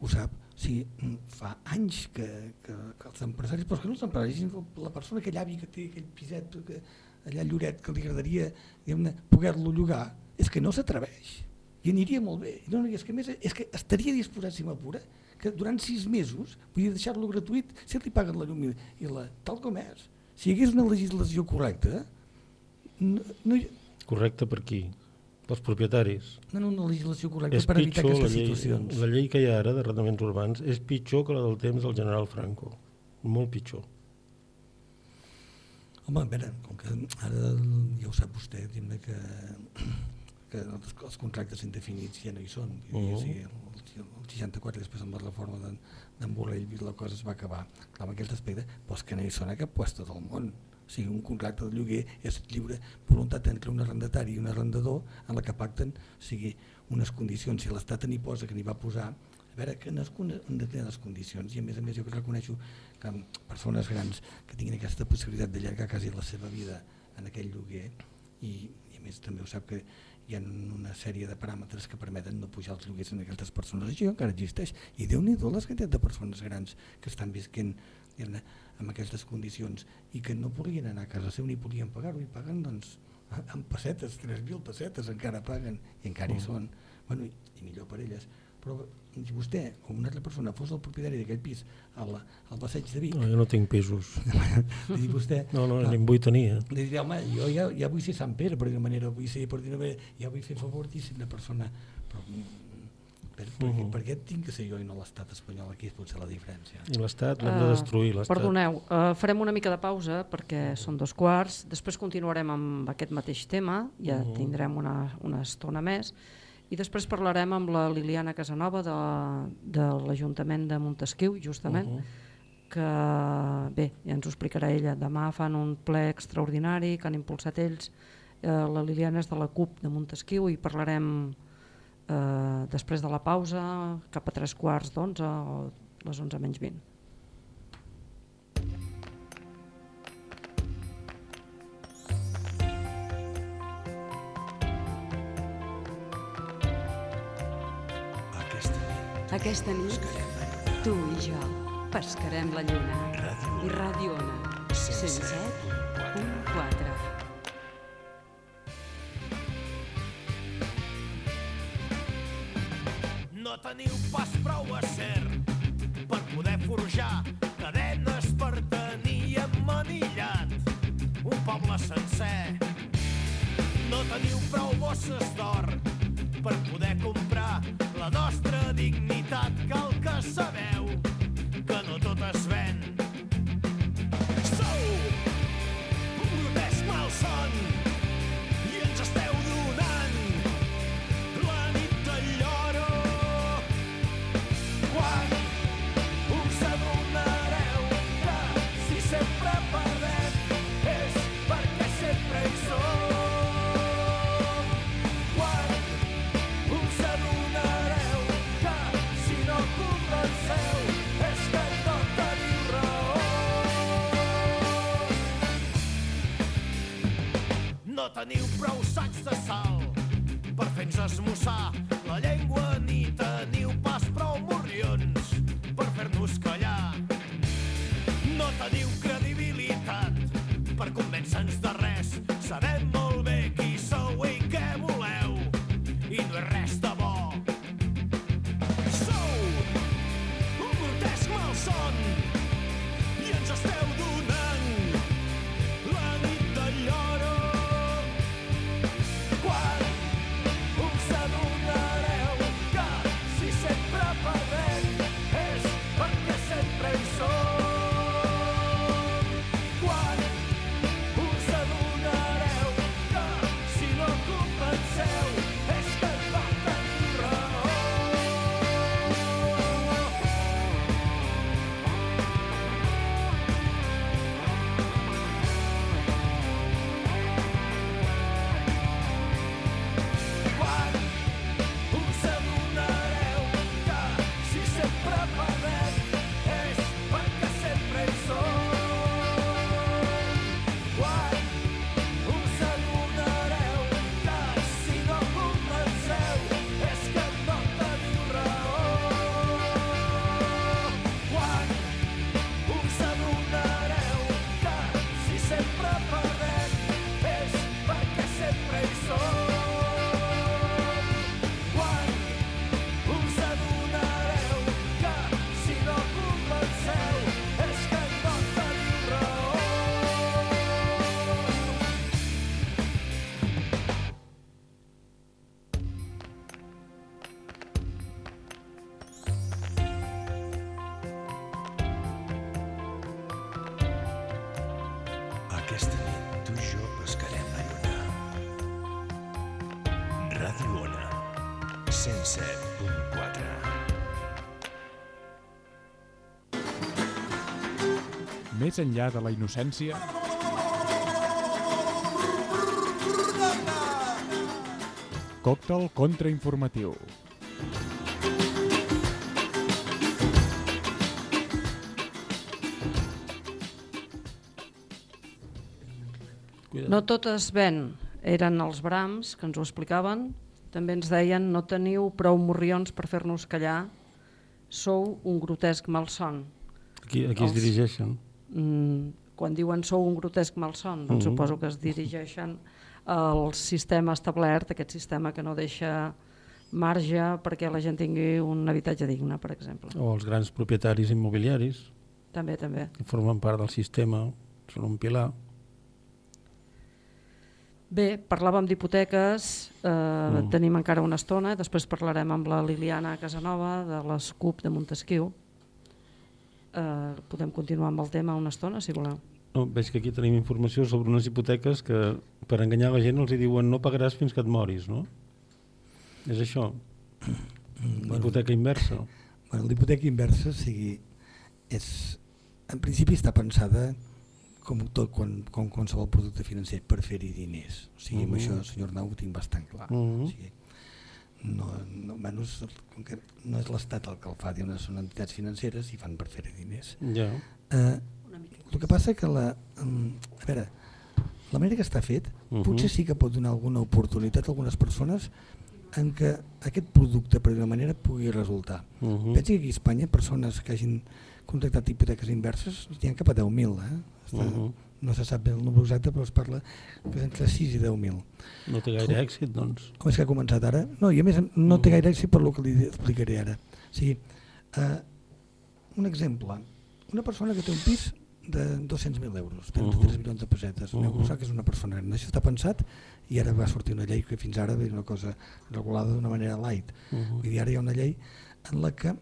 ho sap, o sigui, fa anys que, que, que els empresaris, però que no els empresaris, sinó la persona, aquell avi que té aquell piset que, allà Lloret, que li agradaria poder-lo llogar, és que no s'atreveix i aniria molt bé. No, no, és que més és que estaria disposat, si m'apura, que durant sis mesos podia deixar-lo gratuït si li paguen la llum i la, tal com és. Si hi hagués una legislació correcta... No, no, correcta per qui? Pels propietaris? No, no, una legislació correcta és per evitar aquestes la llei, situacions. La llei que hi ha ara d'arrendaments urbans és pitjor que la del temps del general Franco. Molt pitjor. Home, a veure, com que ara ja ho sap vostè, que, que els, els contractes indefinits ja no hi són. Uh -huh. o sigui, el, el 64, després amb la reforma d'en de, Borrell, la cosa es va acabar. Clar, aquest aspecte, doncs que no hi són a cap puesto del món. O sigui, un contracte de lloguer és lliure voluntat entre un arrendatari i un arrendador en la que pacten o sigui, unes condicions. Si l'Estat n'hi posa, que n'hi va posar, a veure, que han de tenir les condicions i a més a més jo reconeixo que persones grans que tinguin aquesta possibilitat d'allargar quasi la seva vida en aquell lloguer i, i a més també ho sap que hi ha una sèrie de paràmetres que permeten no pujar els lloguers en aquestes persones. Això encara existeix. I déu nhi les quantitat de persones grans que estan visquent amb aquestes condicions i que no podien anar a casa seu ni podien pagar-ho i paguen doncs, amb pessetes, 3.000 pessetes encara paguen i encara hi són. Bueno, i millor per elles però si vostè o una altra persona fos el propietari d'aquell pis al, al passeig de Vic... No, jo no tinc pisos. dir vostè... No, no, ni en vull tenir. Eh? Li diria, home, jo ja, ja vull ser Sant Pere, per d'una manera, vull ser, per d'una manera, ja vull fer favor i ser una persona... Però, per, per, uh -huh. per què tinc que ser jo i no l'estat espanyol? Aquí és potser la diferència. I l'estat l'hem de destruir. Uh, perdoneu, uh, farem una mica de pausa perquè uh -huh. són dos quarts, després continuarem amb aquest mateix tema, ja uh -huh. tindrem una, una estona més, i després parlarem amb la Liliana Casanova de, de l'Ajuntament de Montesquieu, justament, uh -huh. que bé, ja ens ho explicarà ella. Demà fan un ple extraordinari que han impulsat ells. Eh, la Liliana és de la CUP de Montesquieu i parlarem eh, després de la pausa, cap a tres quarts d'onze o les onze menys vint. Aquesta nit, tu i jo pescarem la lluna. I Ràdio Ona, 107.4. No teniu pas prou acer per poder forjar cadenes per tenir emmanillat un poble sencer. No teniu prou bosses d'or per poder comprar la nostra dignitat. Cal que sabeu que no tot es ven. No teniu prou sacs de sal per fer-nos esmussar la llengua ni Més enllà de la innocència, còctel contrainformatiu. No tot es ven, eren els brams que ens ho explicaven, també ens deien no teniu prou morrions per fer-nos callar, sou un grotesc malson. Aquí, aquí es Els- dirigeixen. Mm, quan diuen sou un grotesc malson, doncs Mhm. suposo que es dirigeixen al sistema establert, aquest sistema que no deixa marge perquè la gent tingui un habitatge digne, per exemple. O els grans propietaris immobiliaris, També, també. que formen part del sistema, són un pilar. Bé, parlàvem d'hipoteques, eh, Mm. tenim encara una estona, després parlarem amb la Liliana Casanova de l'ESCUP de Montesquieu. Eh, podem continuar amb el tema una estona, si voleu. No, veig que aquí tenim informació sobre unes hipoteques que per enganyar la gent els hi diuen no pagaràs fins que et moris, no? És això. Una hipoteca inversa. Bueno, L'hipoteca inversa, o sigui, és, en principi està pensada com tot quan, com qualsevol producte financer per fer-hi diners. O sigui, amb Mhm. això, senyor Nau, ho tinc bastant clar. Mhm. o sigui, no, no, menys, com que no és l'Estat el que el fa, diuen, són entitats financeres i fan per fer-hi diners. Ja. Eh, el que passa que la, um, a veure, la manera que està fet Mhm. potser sí que pot donar alguna oportunitat a algunes persones en què aquest producte, per d'una manera, pugui resultar. Uh -huh. Pensi que aquí a Espanya persones que hagin contractat hipoteques inverses n'hi ha cap a 10.000. Eh? Està, Uh -huh. No se sap bé el número exacte, però es parla que és entre 6 i 10.000. No té gaire èxit, doncs. Com és que ha començat ara? No, i a més no té gaire èxit per lo que li explicaré ara. O sigui, eh, un exemple, una persona que té un pis de 200.000 euros, 33 Mhm. milions de pessetes, aneu a Mhm. posar que és una persona gran. Això està pensat i ara va sortir una llei que fins ara és una cosa regulada d'una manera light. Mhm. Vull dir, ara hi ha una llei en la que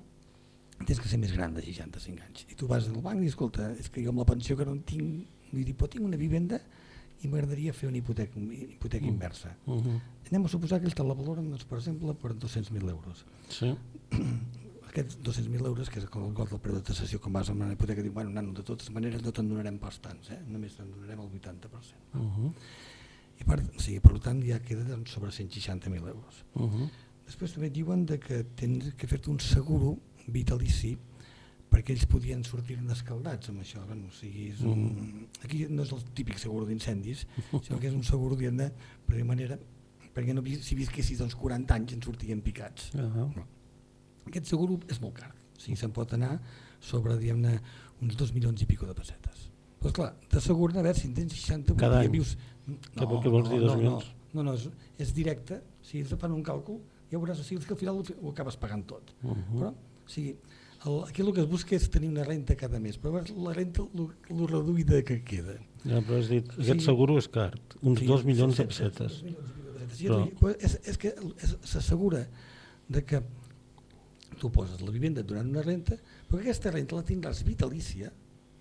tens que ser més gran de 65 anys. I tu vas al banc i escolta, és que jo amb la pensió que no en tinc, vull dir, però tinc una vivenda i m'agradaria fer una hipoteca, una hipoteca Mm. inversa. Uh -huh. Anem a suposar que ells te la valoren, doncs, per exemple, per 200.000 euros. Sí. Aquests 200.000 euros, que és el cost del preu de tasació, com vas amb una hipoteca, diu, bueno, nano, de totes maneres no te'n donarem pas tants, eh? només te'n donarem el 80%. Uh -huh. I per, sí, per tant ja queda doncs, sobre 160.000 euros. Uh -huh. Després també diuen de que tens que fer-te un seguro vitalici perquè ells podien sortir escaldats amb això. Bueno, o sigui, és un, aquí no és el típic seguro d'incendis, sinó que és un seguro diguem de, per dir manera, perquè no, si visquessis doncs, 40 anys ens sortien picats. Uh -huh. No. Aquest seguro és molt car, o sigui, se'n pot anar sobre diguem-ne uns 2 milions i pico de pessetes. Però esclar, t'asseguren a veure si en tens 60 Cada any. vius... Què vol- què vols dir, dos no, milions? No, no, és, és directe, o sigui, fan un càlcul, ja veuràs, o sigui, que al final ho, ho acabes pagant tot. Uh -huh. Però, o sigui, el, aquí el que es busca és tenir una renta cada mes, però la renta el reduïda que queda. Ja, però has dit, aquest Sí. seguro és car, uns Sí, dos milions sí, de pessetes. Però- és, és, que s'assegura de que tu poses la vivenda durant una renta, però que aquesta renta la tindràs vitalícia,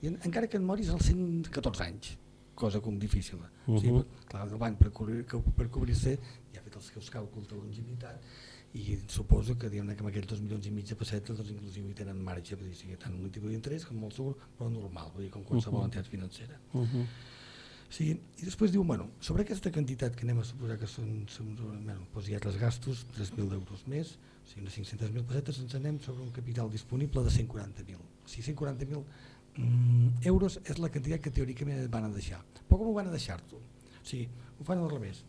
i en, encara que et moris als 114 anys, cosa com difícil. Uh -huh. o sigui, Mhm. clar, el banc per, cobrir, que- per cobrir-se ja ha fet els seus càlculs de longevitat i suposo que, diguem que amb aquells 2 milions i mig de pessetes doncs, inclusive hi tenen marge, vull dir, sigui, tant un tipus d'interès com el segur, però normal, vull dir, com qualsevol Mhm. entitat financera. Uh -huh. Sí, i després diu, bueno, sobre aquesta quantitat que anem a suposar que són, són bueno, doncs hi ha els gastos, 3.000 euros més, o sigui, unes 500.000 pessetes, ens anem sobre un capital disponible de 140.000. O sigui, 140.000 mm, euros és la quantitat que teòricament et van a deixar. Però com ho van a deixar-t'ho? O sigui, ho fan al revés.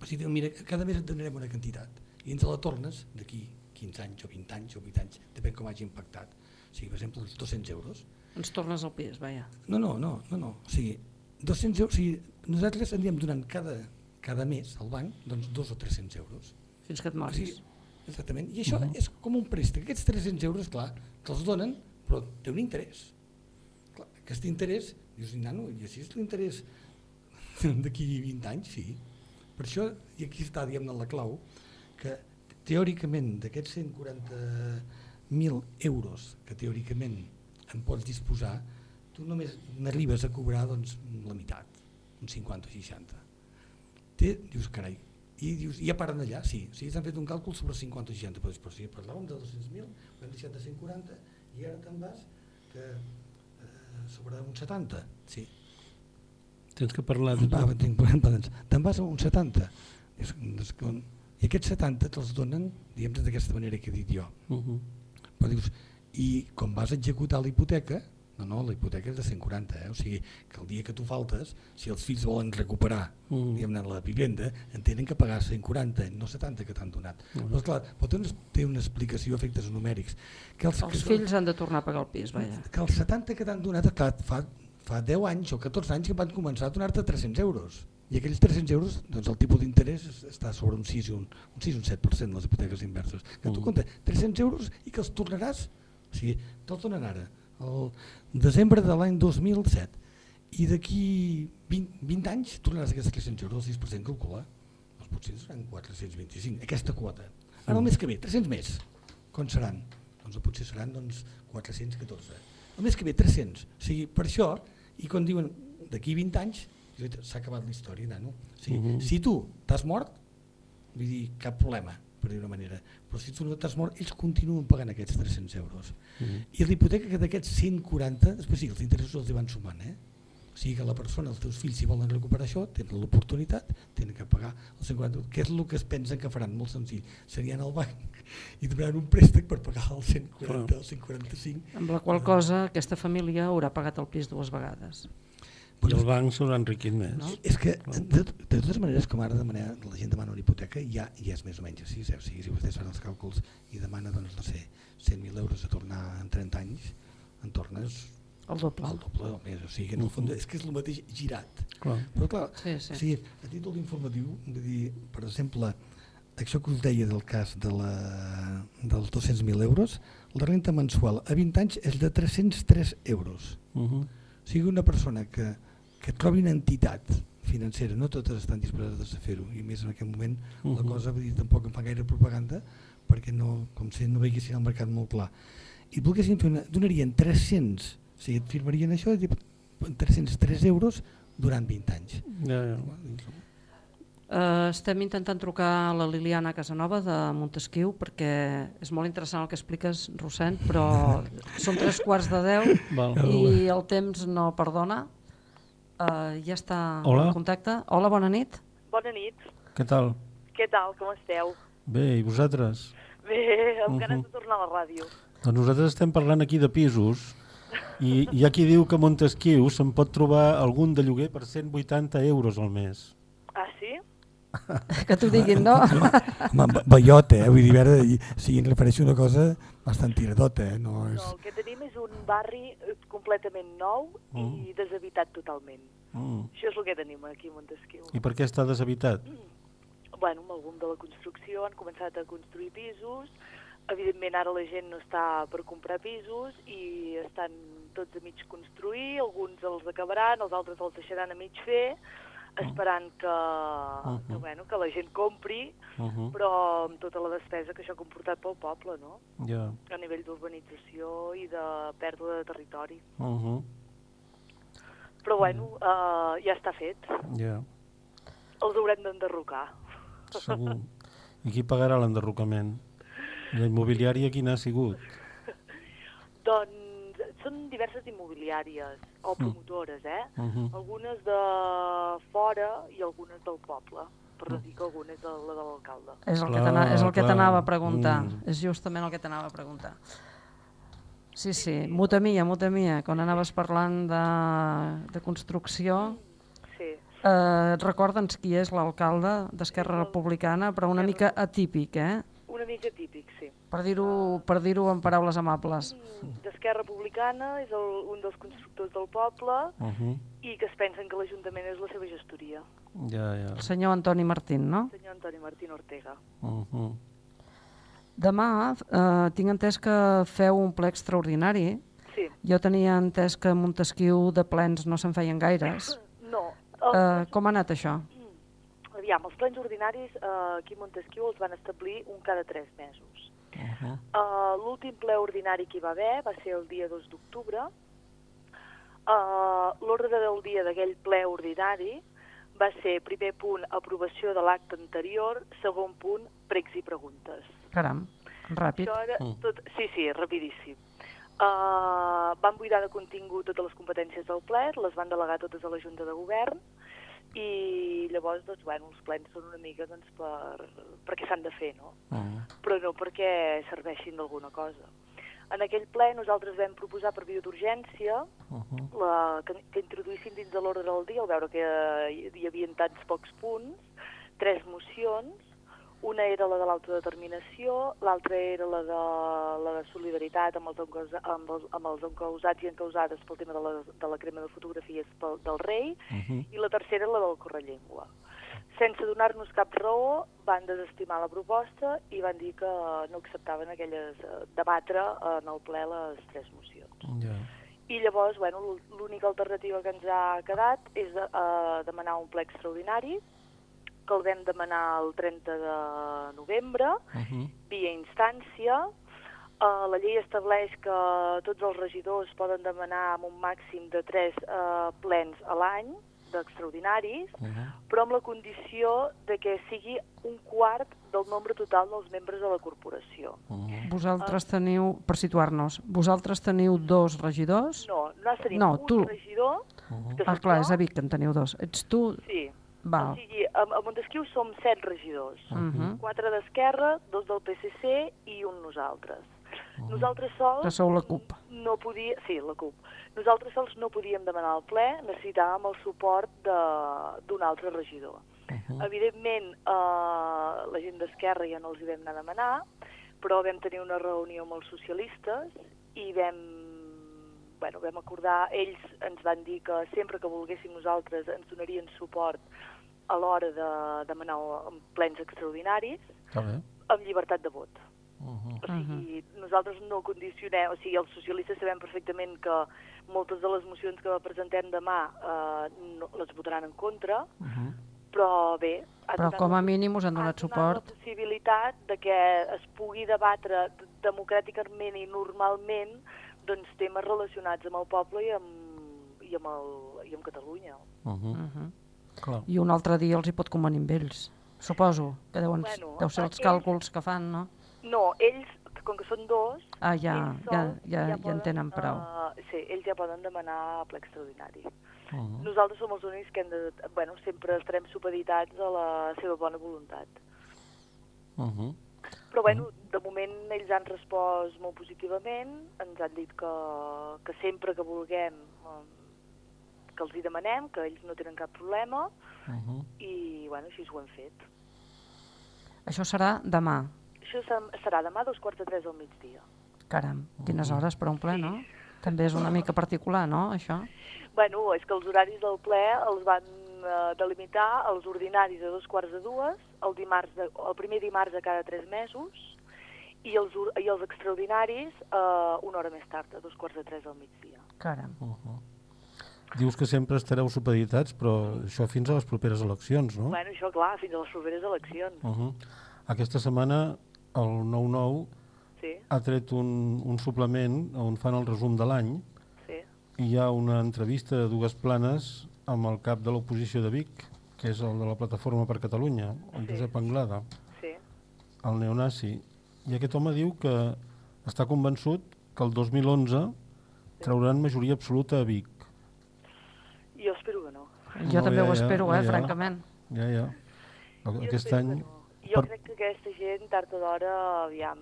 O sigui, diuen, mira, cada mes et donarem una quantitat i ens la tornes d'aquí 15 anys o 20 anys o 8 anys, depèn com hagi impactat. O sigui, per exemple, els 200 euros. Ens tornes al pis, vaja. No, no, no, no, no. O sigui, 200 euros, o sigui, nosaltres anirem donant cada, cada mes al banc doncs, dos o 300 euros. Fins que et O moris. sigui, exactament. I això Mhm. uh -huh. és com un préstec. Aquests 300 euros, clar, te'ls donen, però té un interès. Clar, aquest interès, dius, nano, i així és l'interès d'aquí 20 anys? Sí. Per això, i aquí està, diguem-ne, la clau, que teòricament d'aquests 140.000 euros que teòricament en pots disposar, tu només n'arribes a cobrar doncs, la meitat, un 50 o 60. Té, dius, carai, i dius, i ja paren allà, sí, sigui, s'han fet un càlcul sobre 50 o 60, però, però sí, parlàvem de 200.000, ho hem deixat de 140, i ara te'n vas que eh, sobre un 70, sí. Tens que parlar de problemes, te'n vas a un 70, dius, doncs, i aquests 70 te'ls donen, diguem d'aquesta manera que he dit jo. Uh -huh. Però dius, i com vas executar la hipoteca, no, no, la hipoteca és de 140, eh? o sigui, que el dia que tu faltes, si els fills volen recuperar Mm. diguem-ne la vivenda, en tenen que pagar 140, no 70 que t'han donat. Mm. Però esclar, però té una, té una explicació a efectes numèrics. Que els, Els que, fills han de tornar a pagar el pis, vaja. que els 70 que t'han donat, clar, fa, fa 10 anys o 14 anys que van començar a donar-te 300 euros. I aquells 300 euros, doncs el tipus d'interès es- està sobre un 6 i un, un 6 o un 7% les hipoteques inverses. Que tu Mm. compta 300 euros i que els tornaràs, o sigui, te'ls donen ara, el desembre de l'any 2007, i d'aquí 20, 20 anys tornaràs aquests 300 euros, el 6% calcula, doncs potser seran 425, aquesta quota. Ara el mes que ve, 300 més, com seran? Doncs potser seran doncs, 414. El mes que ve, 300. O sigui, per això, i quan diuen d'aquí 20 anys, s'ha acabat la història, nano. O sigui, Mhm. Si tu t'has mort, vull dir, cap problema, per dir una manera. Però si tu no t'has mort, ells continuen pagant aquests 300 euros. Mhm. I l'hipoteca que d'aquests 140, després sí, els interessos els hi van sumant, eh? O sigui que la persona, els teus fills, si volen recuperar això, tenen l'oportunitat, tenen que pagar els 140, que és el que es pensen que faran, molt senzill. Serien al banc i donaran un préstec per pagar els 140 o 145. Amb la qual cosa aquesta família haurà pagat el pis dues vegades. I el banc s'haurà enriquit més. No? És que, de, de totes maneres, com ara demana, la gent demana una hipoteca, ja, ja és més o menys així. Eh? O sigui, si vostès fan els càlculs i demana, doncs, no sé, 100.000 euros a tornar en 30 anys, en tornes el doble. El doble o més. O sigui, en el fons és que és el mateix girat. Clar. Però clar, sí, sí. O sigui, a títol informatiu, vull dir, per exemple, això que us deia del cas de la, dels 200.000 euros, la renta mensual a 20 anys és de 303 euros. Uh -huh. O sigui, una persona que, que trobi una entitat financera, no totes estan disposades a fer-ho, i més en aquest moment uh -huh. la cosa, vull dir, tampoc em fa gaire propaganda, perquè no, com si no veiessin el mercat molt clar. I volguessin fer una, donarien 300, o sigui, et firmarien això, 303 euros durant 20 anys. Ja, ja. Uh, estem intentant trucar a la Liliana Casanova de Montesquieu perquè és molt interessant el que expliques, Rossent, però són tres quarts de deu Val. i el temps no perdona. Uh, ja està Hola. en contacte. Hola, bona nit. Bona nit. Què tal? Què tal, com esteu? Bé, i vosaltres? Bé, amb uh -huh. ganes Mhm. de tornar a la ràdio. Doncs nosaltres estem parlant aquí de pisos i hi ha qui diu que a Montesquieu se'n pot trobar algun de lloguer per 180 euros al mes. Que t'ho diguin, no? Home, bellota, eh? vull dir, a veure, i- sí, em refereixo a una cosa bastant tiradota, eh? no és... No, el que tenim és un barri eh, completament nou Mm. i deshabitat totalment. Mm. Això és el que tenim aquí a Montesquieu. I per què està deshabitat? Bueno, amb boom de la construcció han començat a construir pisos, evidentment ara la gent no està per comprar pisos i estan tots a mig construir, alguns els acabaran, els altres els deixaran a mig fer, esperant que, que, Mhm. bueno, que la gent compri, Mhm. però amb tota la despesa que això ha comportat pel poble, no? Ja. A nivell d'urbanització i de pèrdua de territori. Uh -huh. Però bueno, uh, ja està fet. Ja, Els haurem d'enderrocar. segur. I qui pagarà l'enderrocament? La immobiliària quina ha sigut? Doncs són diverses immobiliàries o Mm. promotores, eh? Mhm. Algunes de fora i algunes del poble, per no dir que alguna és de, la de l'alcalde. És el que Clar, t'ana- és el que t'anava a preguntar. Mm. És justament el que t'anava a preguntar. Sí, sí, muta mia, muta mia, quan anaves parlant de, de construcció, Sí. eh, recorda'ns qui és l'alcalde d'Esquerra Republicana, però una mica atípic, eh? Una mica típic, sí. Per dir-ho per dir en paraules amables. D'Esquerra Republicana és el, un dels constructors del poble Uh -huh. i que es pensen que l'Ajuntament és la seva gestoria. Ja, ja. El senyor Antoni Martín, no? Senyor Antoni Martín Ortega. Uh -huh. Demà eh, tinc entès que feu un ple extraordinari. Sí. Jo tenia entès que a Montesquieu de plens no se'n feien gaires. No, Eh, com ha anat això? aviam, els plens ordinaris eh, aquí a Montesquieu els van establir un cada tres mesos. Uh -huh. Uh, L'últim ple ordinari que hi va haver va ser el dia 2 d'octubre. Uh, L'ordre del dia d'aquell ple ordinari va ser, primer punt, aprovació de l'acte anterior, segon punt, pregs i preguntes. Caram, ràpid. Això era Mm. tot, sí, sí, rapidíssim. Uh, van buidar de contingut totes les competències del ple, les van delegar totes a la Junta de Govern i llavors, doncs, bueno, els plens són una mica doncs, per, perquè s'han de fer, no? Uh però no perquè serveixin d'alguna cosa. En aquell ple nosaltres vam proposar per via d'urgència -huh. la, que, que introduïssin dins de l'ordre del dia, al veure que hi, hi havia tants pocs punts, tres mocions, una era la de l'autodeterminació, l'altra era la de, la de solidaritat amb els, encausa, amb, els, amb els encausats i encausades pel tema de la, de la crema de fotografies pel, del rei, Mhm. i la tercera la del correllengua. Sense donar-nos cap raó, van desestimar la proposta i van dir que no acceptaven aquelles, eh, debatre en el ple les tres mocions. Ja. I llavors, bueno, l'ú- l'única alternativa que ens ha quedat és de, uh, demanar un ple extraordinari, que el vam demanar el 30 de novembre, Uh -huh. via instància. Uh, la llei estableix que tots els regidors poden demanar amb un màxim de 3 uh, plens a l'any d'extraordinaris, Uh -huh. però amb la condició de que sigui un quart del nombre total dels membres de la corporació. Vosaltres teniu, per situar-nos, vosaltres teniu dos regidors? No, nosaltres tenim No, un tu. regidor, que Ah, soc clar, jo, és a Vic que en teniu dos. Ets tu? Sí. Val. O sigui, a, a Montesquieu som set regidors. Mhm. Quatre d'Esquerra, dos del PSC i un nosaltres. Nosaltres sols... Que sou la CUP. No podia... Sí, la CUP. Nosaltres sols no podíem demanar al ple, necessitàvem el suport d'un altre regidor. Uh-huh. Evidentment, eh, la gent d'Esquerra ja no els hi vam anar a demanar, però vam tenir una reunió amb els socialistes i vam, bueno, vam acordar, ells ens van dir que sempre que volguéssim nosaltres ens donarien suport a l'hora de demanar en plens extraordinaris bé. amb llibertat de vot. Uh O sigui, nosaltres no condicionem, o sigui, els socialistes sabem perfectament que moltes de les mocions que presentem demà eh, no, les votaran en contra, però bé... Però donat com a mínim us han donat ha suport. la possibilitat de que es pugui debatre democràticament i normalment doncs, temes relacionats amb el poble i amb, i amb, el, i amb Catalunya. Uh -huh. Mhm. Clar. I un altre dia els hi pot convenir amb ells. Suposo que deuen, Bueno, deu ser els ells- càlculs que fan, no? No, ells, com que són dos, Ah, ja, ells ja, sols ja, ja, poden, en tenen prou. eh, sí, ells ja poden demanar ple extraordinari. Uh Nosaltres som els únics que hem de, bueno, sempre estarem supeditats a la seva bona voluntat. -huh. Però bueno, de moment ells han respost molt positivament, ens han dit que, que sempre que vulguem eh, que els hi demanem, que ells no tenen cap problema Uh -huh. i bueno, així ho hem fet. Això serà demà. Això se- serà demà dos quarts de tres del migdia. Caram, quines hores per a un ple, no? També és una mica particular, no, això? Bueno, és que els horaris del ple els van eh, delimitar els ordinaris a dos quarts de dues, el, dimarts de, el primer dimarts de cada tres mesos, i els, i els extraordinaris eh, una hora més tard, a dos quarts de tres del migdia. Caram. Uh -huh. Dius que sempre estareu supeditats, però això fins a les properes eleccions, no? Bueno, això clar, fins a les properes eleccions. Uh -huh. Aquesta setmana el 9-9 Sí, ha tret un, un suplement on fan el resum de l'any sí. i hi ha una entrevista de dues planes amb el cap de l'oposició de Vic, que és el de la Plataforma per Catalunya, el Sí. Josep Anglada, Sí. el neonazi. I aquest home diu que està convençut que el 2011 trauran majoria absoluta a Vic. Jo espero que no. Jo No, també ja, ho espero, ja, eh, ja. francament. Ja, ja. Aquest espero any... Jo crec que aquesta gent, tard o d'hora, aviam,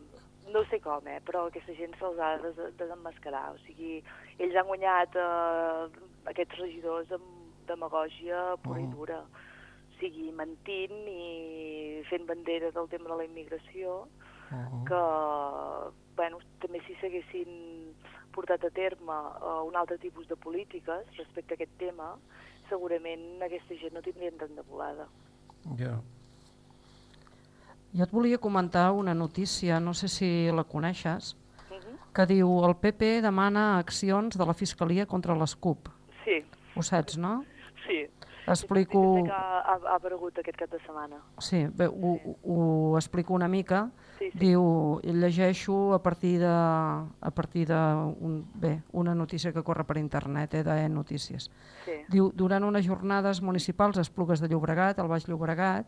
no sé com, eh, però aquesta gent se'ls ha de des- desemmascarar. O sigui, ells han guanyat eh, aquests regidors amb demagògia pura i Oh. dura. O sigui, mentint i fent bandera del tema de la immigració, Uh que, bueno, també si s'haguessin portat a terme uh, un altre tipus de polítiques respecte a aquest tema, segurament aquesta gent no tindrien tant de volada. Ja. Jo et volia comentar una notícia, no sé si la coneixes, Mhm. que diu el PP demana accions de la Fiscalia contra les CUP. Sí, Ho saps, no? sí. Explico... Que ha, ha, ha aparegut aquest cap de setmana. Sí, bé, ho, ho explico una mica. Sí, sí. Diu, llegeixo a partir de, a partir de un, bé, una notícia que corre per internet, eh, d'E Notícies. Sí. Diu, durant unes jornades municipals a Esplugues de Llobregat, al Baix Llobregat,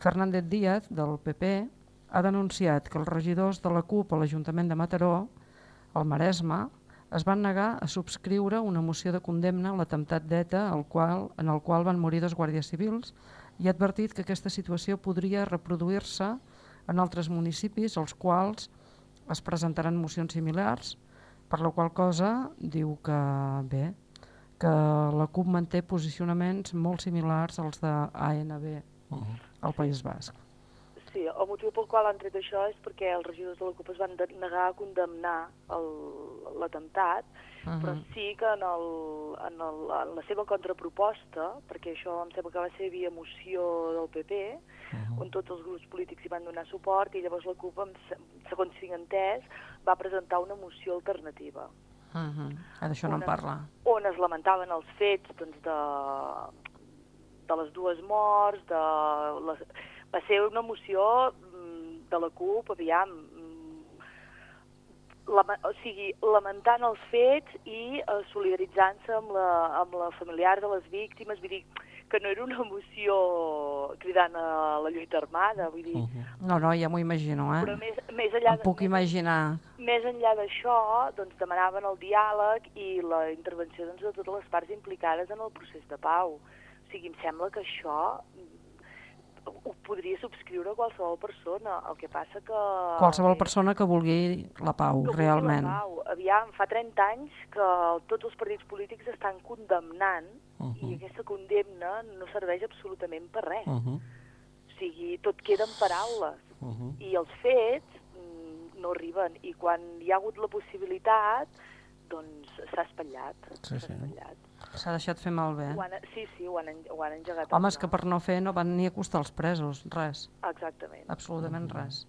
Fernández Díaz, del PP, ha denunciat que els regidors de la CUP a l'Ajuntament de Mataró, al Maresme, es van negar a subscriure una moció de condemna a l'atemptat d'ETA qual, en el qual van morir dos guàrdies civils i ha advertit que aquesta situació podria reproduir-se en altres municipis als quals es presentaran mocions similars, per la qual cosa diu que bé, que la CUP manté posicionaments molt similars als de ANB al País Basc. Sí, el motiu pel qual han tret això és perquè els regidors de la CUP es van negar a condemnar l'atemptat, Mhm. però sí que en, el, en, el, en la seva contraproposta, perquè això em sembla que va ser via moció del PP, on tots els grups polítics hi van donar suport, i llavors la CUP, segons tinc entès, va presentar una moció alternativa, Uh -huh. D'això no en parla. on es lamentaven els fets doncs, de, de les dues morts, de les... va ser una moció mm, de la CUP, aviam, mm, lama, o sigui, lamentant els fets i eh, solidaritzant-se amb, la, amb la familiar de les víctimes, vull dir que no era una moció cridant a la lluita armada, vull dir, No, no, ja m'ho imagino, eh? però més, més enllà Em puc imaginar. més enllà d'això, doncs, demanaven el diàleg i la intervenció doncs, de totes les parts implicades en el procés de pau. O sigui, em sembla que això mm, ho podria subscriure qualsevol persona. El que passa que... Qualsevol persona que vulgui la pau, que vulgui realment. La pau. Aviam, fa 30 anys que tots els partits polítics estan condemnant Uh i aquesta condemna no serveix absolutament per res. Uh -huh. O sigui, tot queda en paraules. Uh -huh. I els fets mm, no arriben. I quan hi ha hagut la possibilitat, doncs s'ha espatllat. Sí, sí. S'ha deixat fer malbé. Ho han, sí, sí, ho han, ho han engegat. Home, és que per no fer no van ni acostar els presos, res. Exactament. Absolutament res.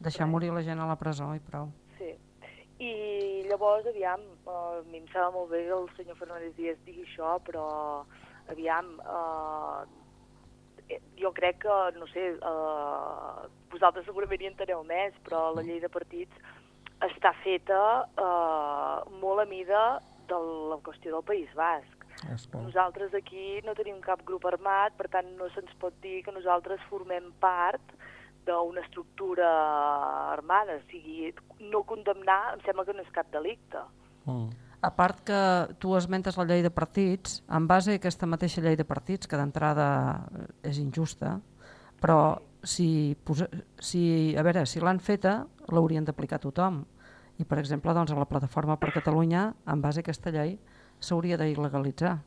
Deixar morir la gent a la presó i prou. Sí. I llavors, aviam, eh, a mi em sembla molt bé que el senyor Fernández Díaz digui això, però, aviam, eh, eh, jo crec que, no sé, eh, vosaltres segurament hi enteneu més, però la llei de partits està feta eh, molt a mida de la qüestió del País Basc. Nosaltres aquí no tenim cap grup armat, per tant no se'ns pot dir que nosaltres formem part d'una estructura armada. O sigui, no condemnar em sembla que no és cap delicte. A part que tu esmentes la llei de partits, en base a aquesta mateixa llei de partits, que d'entrada eh, és injusta, però si, posa, si, a veure, si l'han feta, l'haurien d'aplicar tothom. I, per exemple, doncs, a la Plataforma per Catalunya, en base a aquesta llei, s'hauria d'il·legalitzar.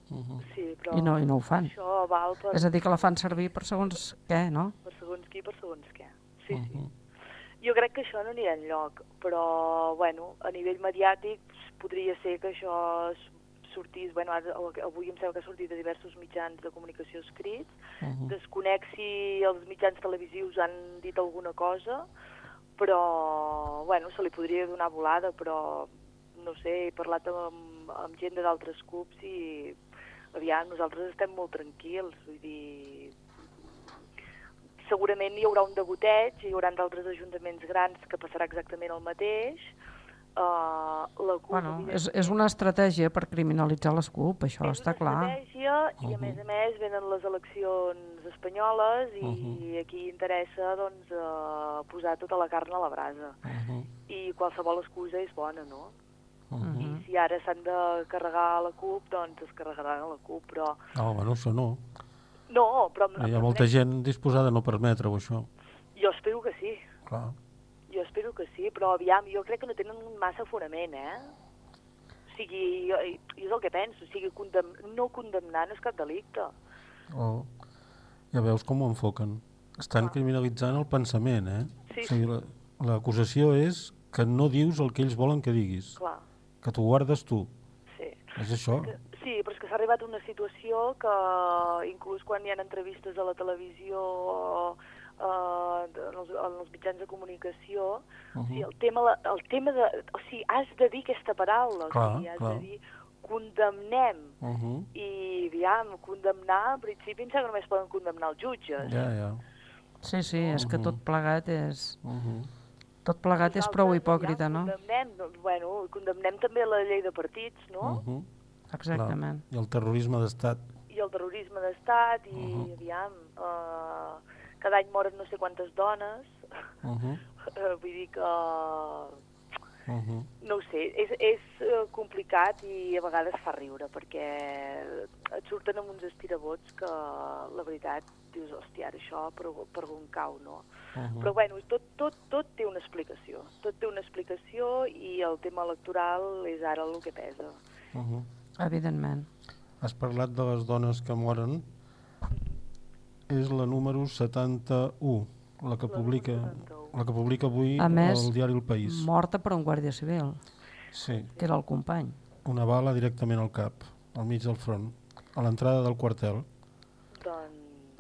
Sí, però I, no, I no ho fan. això val per, És a dir, que la fan servir per segons què, no? per segons qui, per segons què. Sí, sí. Jo crec que això no anirà enlloc, però, bueno, a nivell mediàtic podria ser que això sortís, bueno, ara, avui em sembla que ha sortit a diversos mitjans de comunicació escrits, Mhm. desconec si els mitjans televisius han dit alguna cosa, però, bueno, se li podria donar volada, però, no sé, he parlat amb, amb gent d'altres clubs i, aviam, nosaltres estem molt tranquils, vull dir, segurament hi haurà un degoteig, hi haurà d'altres ajuntaments grans que passarà exactament el mateix, uh, la CUP, Bueno, és, és una estratègia per criminalitzar les CUP, això està clar. estratègia i a més a més venen les eleccions espanyoles i Mhm. aquí interessa doncs, uh, posar tota la carn a la brasa. I qualsevol excusa és bona, no? I si ara s'han de carregar la CUP, doncs es carregaran a la CUP, però... No, bueno, això no. No, però... Hi ha molta gent disposada a no permetre-ho, això. Jo espero que sí, Clar. Jo espero que sí, però aviam, jo crec que no tenen massa fonament, eh? O sigui, jo, jo és el que penso, o sigui, condem, no condemnar no és cap delicte. Oh. Ja veus com ho enfoquen. Estan criminalitzant el pensament, eh? Sí, O sigui, la- l'acusació és que no dius el que ells volen que diguis, Clar, que t'ho guardes tu. sí. És això? Sí, però és que s'ha arribat a una situació que inclús quan hi ha entrevistes a la televisió, eh, en, els, en els mitjans de comunicació, uh -huh. o sigui, el tema, el tema de... O sigui, has de dir aquesta paraula, Clar, o sigui, has clar. de dir condemnem. Uh -huh. I, aviam, condemnar, en principi em sembla que només poden condemnar els jutges. Ja, ja. Sí, sí, és que tot plegat és... Uh -huh. Tot plegat és prou hipòcrita, no? Condemnem, no, bueno, condemnem també la llei de partits, no? Uh -huh. Exactament. Clar. I el terrorisme d'estat. i el terrorisme d'estat i, uh -huh. aviam, uh, cada any moren no sé quantes dones, Uh -huh. uh, vull dir que, Uh -huh. no ho sé, és, és uh, complicat i a vegades fa riure, perquè et surten amb uns estirabots que la veritat dius, hòstia, ara això per, per on cau, no? Uh -huh. Però bueno, tot, tot, tot té una explicació, tot té una explicació i el tema electoral és ara el que pesa. Uh -huh. Evidentment. Has parlat de les dones que moren. És la número 71, la que publica, la que publica avui A més, el diari El País. morta per un guàrdia civil, Sí, que era el company. una bala directament al cap, al mig del front, a l'entrada del quartel.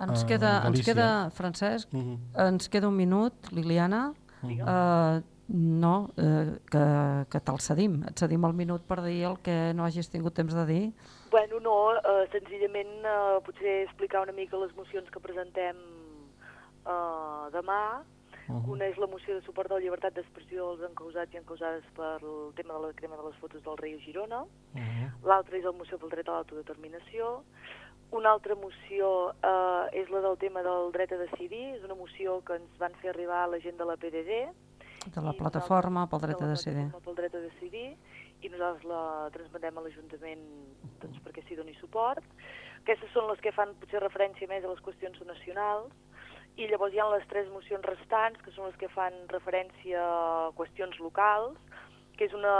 Ens a queda, ens queda, Francesc, Mhm. ens queda un minut, Liliana. Uh, no, uh, que, que te'l cedim. Et cedim el minut per dir el que no hagis tingut temps de dir. Bueno, no, eh, senzillament eh, potser explicar una mica les mocions que presentem eh, demà. Mhm. Una és la moció de suport a la llibertat d'expressió als encausats i encausades per el tema de la crema de les fotos del rei a Girona. L'altra és la moció pel dret a l'autodeterminació. Una altra moció eh, és la del tema del dret a decidir. És una moció que ens van fer arribar a la gent de la PDD. De la plataforma pel dret de a la decidir. plataforma pel dret a decidir i nosaltres la transmetem a l'Ajuntament doncs, perquè s'hi doni suport. Aquestes són les que fan potser referència més a les qüestions nacionals. I llavors hi ha les tres mocions restants, que són les que fan referència a qüestions locals, que és una,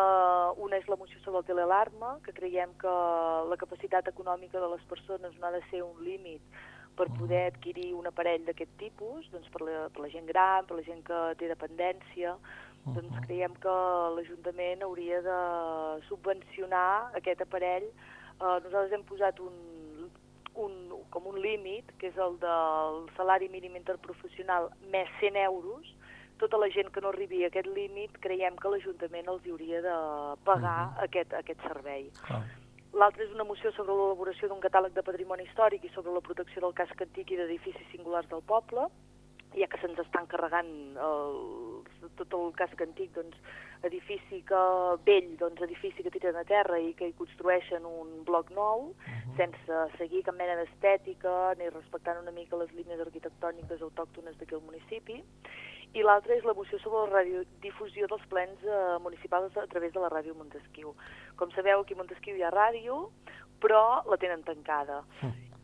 una és la moció sobre el telealarma, que creiem que la capacitat econòmica de les persones no ha de ser un límit per poder adquirir un aparell d'aquest tipus, doncs per la, per la gent gran, per la gent que té dependència, doncs creiem que l'Ajuntament hauria de subvencionar aquest aparell. Eh, nosaltres hem posat un, un, com un límit, que és el del salari mínim interprofessional més 100 euros, tota la gent que no arribi a aquest límit creiem que l'Ajuntament els hauria de pagar aquest, aquest servei. L'altra és una moció sobre l'elaboració d'un catàleg de patrimoni històric i sobre la protecció del casc antic i d'edificis singulars del poble, ja que se'ns estan carregant el, tot el casc antic, doncs, edifici que, vell, doncs, edifici que tiren a terra i que hi construeixen un bloc nou, sense seguir cap mena d'estètica ni respectant una mica les línies arquitectòniques autòctones d'aquí al municipi. I l'altra és la moció sobre la radiodifusió dels plens eh, municipals a través de la ràdio Montesquieu. Com sabeu, aquí a Montesquieu hi ha ràdio, però la tenen tancada.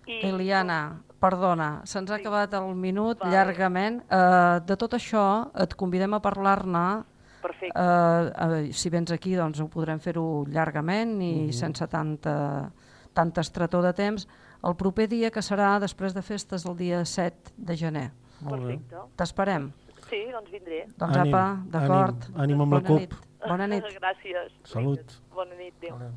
I, Eliana, perdona, se'ns ha acabat el minut llargament. Uh, de tot això et convidem a parlar-ne Perfecte. Uh, uh, si vens aquí doncs ho podrem fer-ho llargament i Mhm. sense tanta, tanta estretor de temps el proper dia que serà després de festes el dia 7 de gener. Perfecte. T'esperem. Sí, doncs vindré. Doncs Ànim, apa, d'acord. ànim, ànim amb la Bona CUP. nit. Bona nit. Gràcies. Salut. Bona nit, adéu.